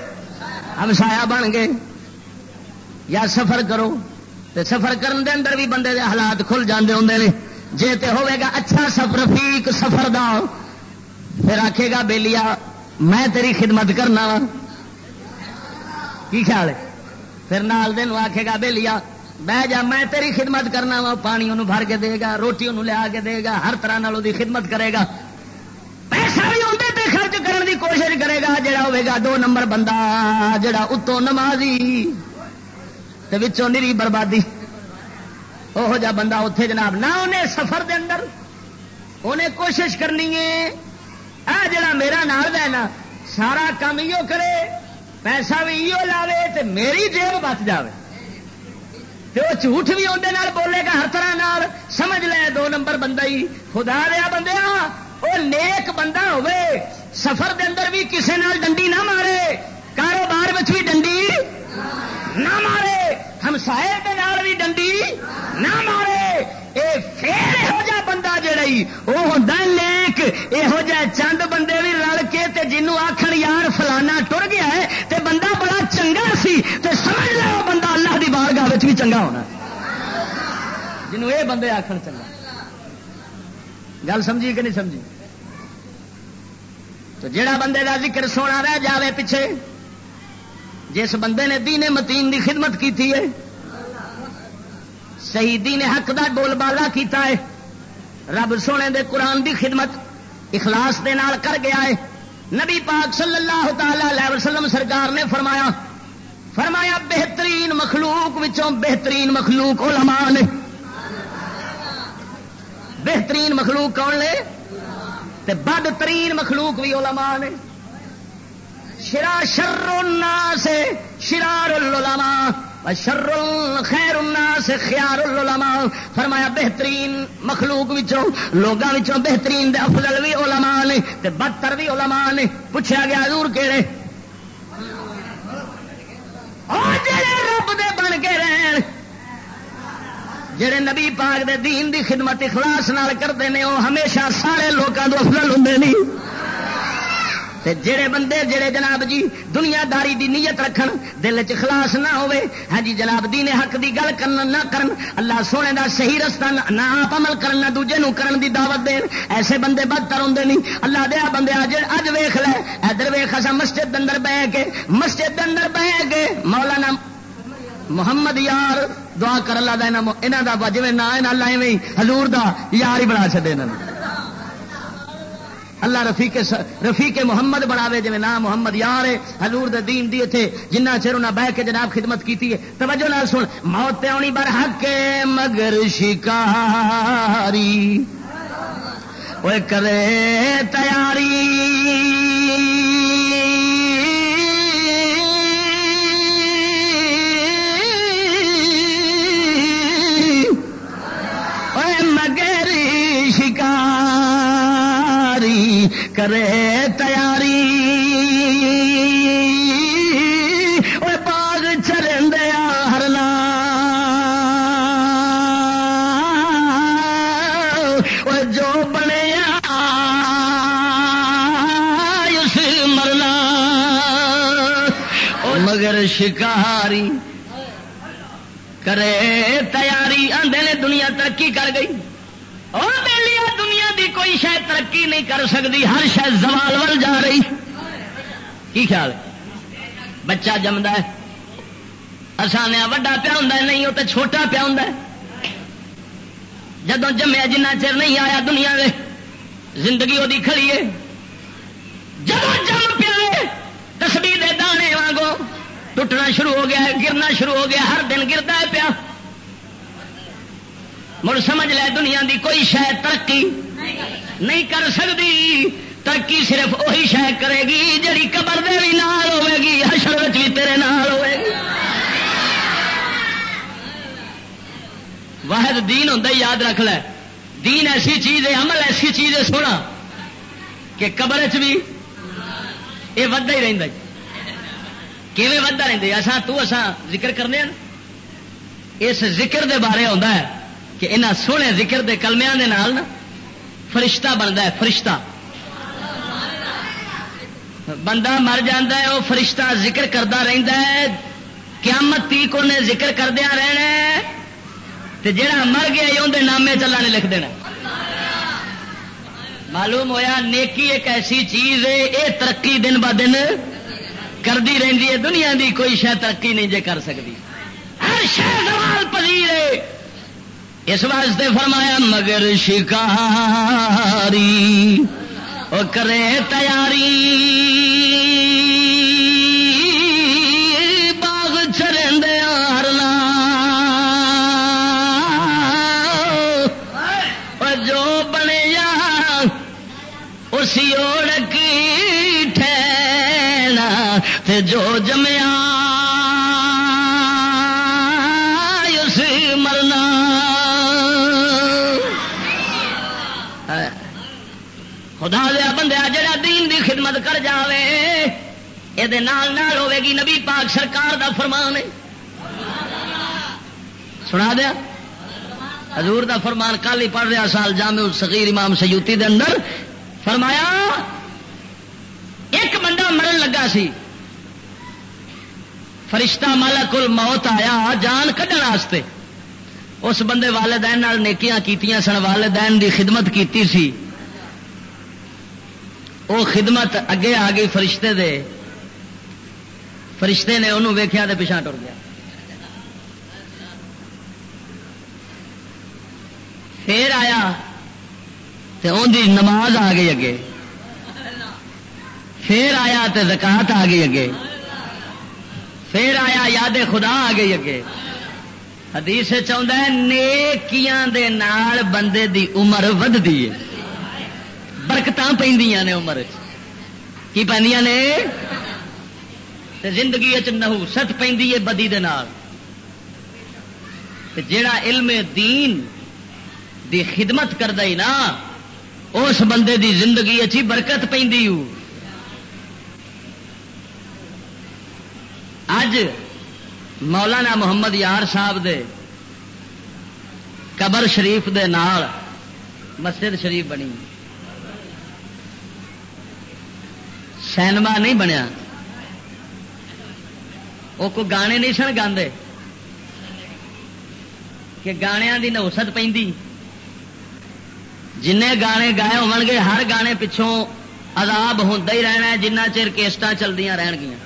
Speaker 2: ہمسایا بن گئے۔ یا سفر کرو۔ تو سفر کرن دے اندر بھی بندے دے حالات کھل جاندے ہوں نے۔ جے تے ہوئے گا اچھا سفر فیق سفر دا۔ پھر آکھے گا بیلیا، میں تیری خدمت کرنا وا۔ کی خیال ہے؟ پھر نال دن آکھے گا بیلیا، بہ جا، میں تیری خدمت کرنا وا۔ پانی انہوں بھر کے دے گا، روٹی انہوں لیا کے دے گا، ہر طرح نال خدمت کرے گا پیسہ بھی اندر تے خرچ کرنے کی کوشش کرے گا، جڑا ہوے گا دو نمبر بندہ، جڑا اتوں نمازی وچوں نری بربادی۔ وہ جا بندہ اتے جناب، نہ انہیں سفر دے اندر انہیں کوشش کرنی ہے۔ آ جڑا میرا نال ہے نا، سارا کام یہ کرے، پیسہ بھی یہ لاوے تے میری جیب بچ جاوے۔ وہ جھوٹ بھی اندر بولے گا ہر طرح نال، سمجھ لے دو نمبر بندہ ہی خدا دیا بندے وہ نیک بندہ ہوے سفر دے اندر بھی کسے نال ڈنڈی نہ مارے، کاروبار بھی ڈنڈی نہ مارے، ہمسائے بھی ڈنڈی نہ مارے۔ اے پھر یہو جا بندہ جڑا وہ ہوتا نیک، یہو جہ چند بندے بھی رل کے تے جنوں آخر یار فلانا ٹر گیا ہے، تے بندہ بڑا چنگا سی، تے سمجھ لو بندہ اللہ دی بارگاہ بھی چنگا ہونا جنوں اے بندے آخر چنگا۔ گل سمجھی کہ نہیں سمجھی؟ تو جڑا بندے دا ذکر سونا رہ جاوے پیچھے، جس بندے نے دین متین دی خدمت کی تھی ہے، صحیح دین حق دا بول بالا کیتا ہے، رب سونے دے قرآن دی خدمت اخلاص دے نال کر گیا ہے۔ نبی پاک صلی اللہ تعالی علیہ وسلم سرکار نے فرمایا فرمایا بہترین مخلوق وچوں بہترین مخلوق علماء نے۔ بہترین مخلوق کون لے تے بدترین مخلوق بھی علماء نے۔ شرا شر الناس، شرار العلماء شر خیر الناس، خیار العلماء۔ فرمایا بہترین مخلوق وچوں، لوگاں وچوں بہترین دے افضل بھی علماء نے۔ تے بدتر بھی علماء نے۔ پوچھا گیا حضور کیڑے؟ اور جڑے رب دے بن کے رہن جڑے نبی پاک دے دین دی خدمت اخلاص نال کرتے ہیں وہ ہمیشہ سارے لوگوں کو افضل ہوں نہیں جڑے بندے، جڑے جناب جی دنیا داری دی نیت رکھن، دل چ خلاص نہ ہوے ہاں جی جناب دین حق دی گل کرن نہ کرن، اللہ سونے دا صحیح رستہ نہ آپ عمل کرن، نہ دوجے نو کرن دی دعوت دین۔ ایسے بندے بدتر ہوندے نہیں اللہ دیا بندے اج اج ویکھ لے، ادھر ویکھ اسا مسجد اندر بیٹھ کے، مسجد اندر بیٹھ کے، مولانا محمد یار دعا کر اللہ دا انہاں دا جویں نہ اللہ ایویں حضور دا یار ہی بنا چھڈے انہاں اللہ رفیق رفیق محمد بناوے جی نام محمد یار ہے، حضور دے دین دی اتنے جنہ چر انہیں بہ کے جناب خدمت کی ہے۔ توجہ نہ سن، موت آنی بر حق مگر شکاری۔ وہ کرے تیاری۔ شکار کرے تیاری۔ وہ باغ چرندیا ہرنا وہ جو بنیا اس مرنا۔ مگر شکاری کرے تیاری۔ آدھے نے دنیا ترقی کر گئی۔ کوئی شاید ترقی نہیں کر سکتی، ہر شاید زوال ول جا رہی۔ کی خیال بچہ جمد ہے۔ آسان وڈا پیا ہوں نہیں وہ تو چھوٹا پیا ہوں جدو جمیا جنہ چر نہیں آیا دنیا میں زندگی وہ کھڑی ہے۔ جب جم پیا تسبی دے دانے وانگو ٹوٹنا شروع ہو گیا ہے، گرنا شروع ہو گیا ہر دن گرتا ہے پیا۔ مڑ سمجھ لے دنیا دی کوئی شاید ترقی نہیں کر سکتی، ترقی صرف وہی شاید کرے گی جڑی قبر دے بھی نال ہوے گی، حشر بھی تیرے نال ہوے گی۔ واحد دین ہوں یاد رکھ لے۔ دین ایسی چیز ہے، عمل ایسی چیز ہے، سونا، کہ قبر چ بھی یہ ودا ہی رہتا کیون ودا رہتے اصا تسا ذکر کرنے ہاں اس ذکر دے بارے آتا ہے کہ انہوں سونے ذکر دے کلمیاں دے نال نا فرشتہ بنتا ہے، فرشتہ۔ بندہ مر جا ہے، وہ فرشتہ ذکر کرتا رہتا ہے۔ قیامت تی کو نے ذکر کردیا رہنا ہے۔ جڑا مر گیا اندر نامے چلا نے لکھ دینا۔ معلوم ہویا نیکی ایک ایسی چیز ہے، یہ ترقی دن ب دن کرتی رہتی ہے۔ دنیا دی کوئی شہ ترقی نہیں جے کر سکتی ہر شہ سوال پذیر ہے۔ اس واسطے فرمایا، مگر شکاری، وہ کرے تیاری۔ باغ چرندیا ہرنا جو بنے اسی اوڑک ٹھہنا جو جمیا۔ یہ نال ہوے گی نبی پاک سرکار دا فرمان ہے سنا دیا حضور دا فرمان کل ہی پڑھ رہا سال جامع صغیر امام سیوتی دے اندر فرمایا ایک بندہ مرن لگا سی فرشتہ مالک الموت آیا جان کھڈن اس بندے والدین نال نیکیاں کیتیاں سن والدین دی خدمت کیتی سی وہ خدمت اگے آ گئی فرشتے دے فرشتے نے انہوں ویخیا تو پچھا ٹر گیا۔ پھر آیا تو ان دی نماز آ گئی اگے۔ پھر آیا تو زکات آ گئی اگے۔ پھر آیا یاد خدا آ گئی اگے۔ حدیث چاہتا ہے، نیکیاں دے نال بندے دی عمر ودتی ہے۔ برکت پہ عمر کی پہ نے؟ زندگی نہوست پہ بدی دے نال۔ جیڑا علم دین دی خدمت کر دئی نا، اس بندے دی زندگی اچھی برکت پہ اج مولانا محمد یار صاحب دے قبر شریف دے نال مسجد شریف بنی۔ سینما نہیں بنیا۔ وہ کوئی گانے نہیں سن گاندے کہ گانیا کی نوست پہ جن گانے گائے ہو گے ہر گانے پچھوں عذاب ہوتا ہی رہنا جنہ چر کیسٹ چلدیا رہن گیا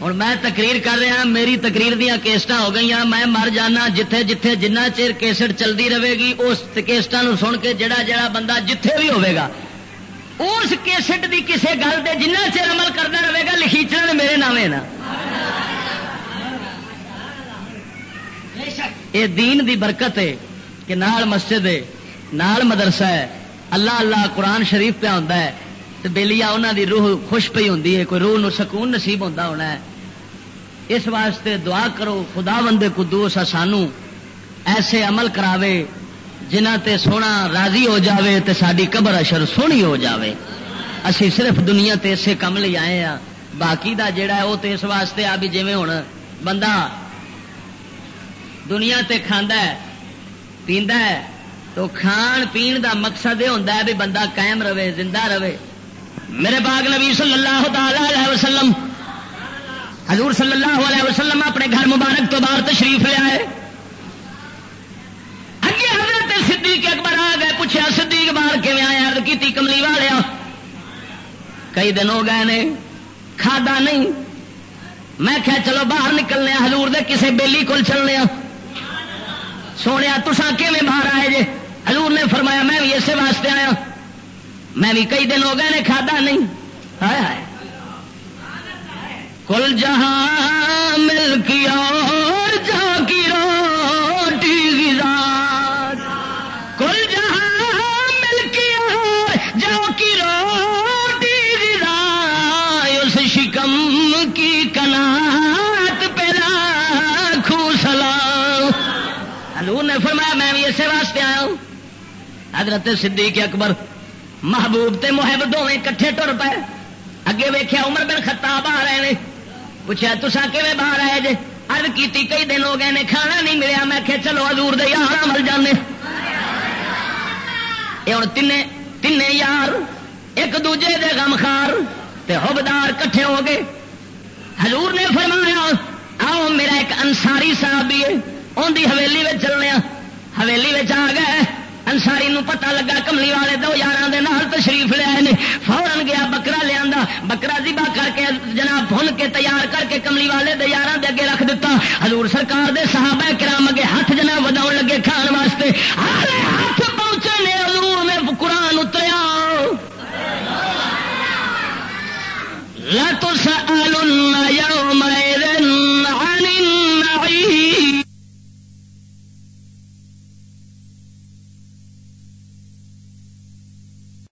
Speaker 2: ہوں میں تقریر کر رہا میری تقریر دیا کیسٹ ہو گئی میں مر جانا جتھے جتھے جنہ چر کیسٹ چلتی رہے گی اس کیسٹا سن کے جڑا جڑا بندہ جتھے بھی ہوے گا اس کیسٹ کی کسی گل سے جنہ چر عمل کرتا رہے گا لکھیچر میرے نام نا۔ یہ دین دی برکت ہے کہ نال مسجد ہے، نال مدرسہ ہے۔ اللہ اللہ قرآن شریف پہ ہوتا ہے۔ تو بےلیا انہوں دی روح خوش پی ہوں کوئی روح نو سکون نصیب ہوتا ہونا ہے۔ اس واسطے دعا کرو خدا بندے کو سانو ایسے عمل کراوے۔ جنہ تے سونا راضی ہو جاوے تے ساری قبر اشر سونی ہو جاوے۔ اسی صرف دنیا تے اسے کم لے آئے ہاں۔ باقی دا جیڑا ہے وہ تو اس واسطے آ بھی جی ہوں بندہ دنیا تے کھانا ہے، پیندا ہے، تو کھان پین دا مقصد یہ ہوتا ہے بھی بندہ قائم رہے، زندہ رہے۔ میرے باغ نبی صلی اللہ تعالی وسلم، حضور صلی اللہ علیہ وسلم اپنے گھر مبارک تو باہر تشریف لے آئے۔ صدیق اکبر آ گئے پوچھا صدیق باہر کیون آیا؟ کی کملی والیا۔ کئی دن ہو گئے نے، کھادا نہیں۔ میں کیا چلو باہر نکلنے، حضور دے کسے بیلی کول چلنے سونے تسا کیون باہر آئے جے؟ حضور نے فرمایا، میں بھی اسے واسطے آیا۔ میں بھی کئی دن ہو گئے نے، کھادا نہیں۔ ہائے ہائے۔ کل جہاں مل کی اور حضرت صدیق اکبر محبوب تے محب دونیں کٹھے ٹر پے۔ اگے ویخیا عمر بن خطاب آ رہے ہیں پوچھا تسا کہ باہر آئے جے؟ ارد کی کئی دن ہو گئے نے، کھانا نہیں ملیا۔ میں کہ چلو ادور دے یار مل جانے یہ ہوں تین تین یار ایک دوجے دے غمخار تے حبدار کٹھے ہو گئے۔ حضور نے فرمایا، آؤ میرا ایک انساری صاحب بھی ہے۔ ان کی حویلی میں چلنے ہاں۔ حویلی آ گئے۔ انساری پتا لگا کملی والے دو یار تشریف لیا فورن گیا بکرا لیا بکرا ذبح کر کے جناب بھن کے تیار کر کے کملی والے دے یار دے اگے رکھ دیتا حضور سرکار دے صحابہ کرام اگے ہاتھ جناب ودا لگے کھان واسطے۔ ہاتھ پہنچنے حضور نے قرآن اتریا۔ لتسألن يومئذ عن النعيم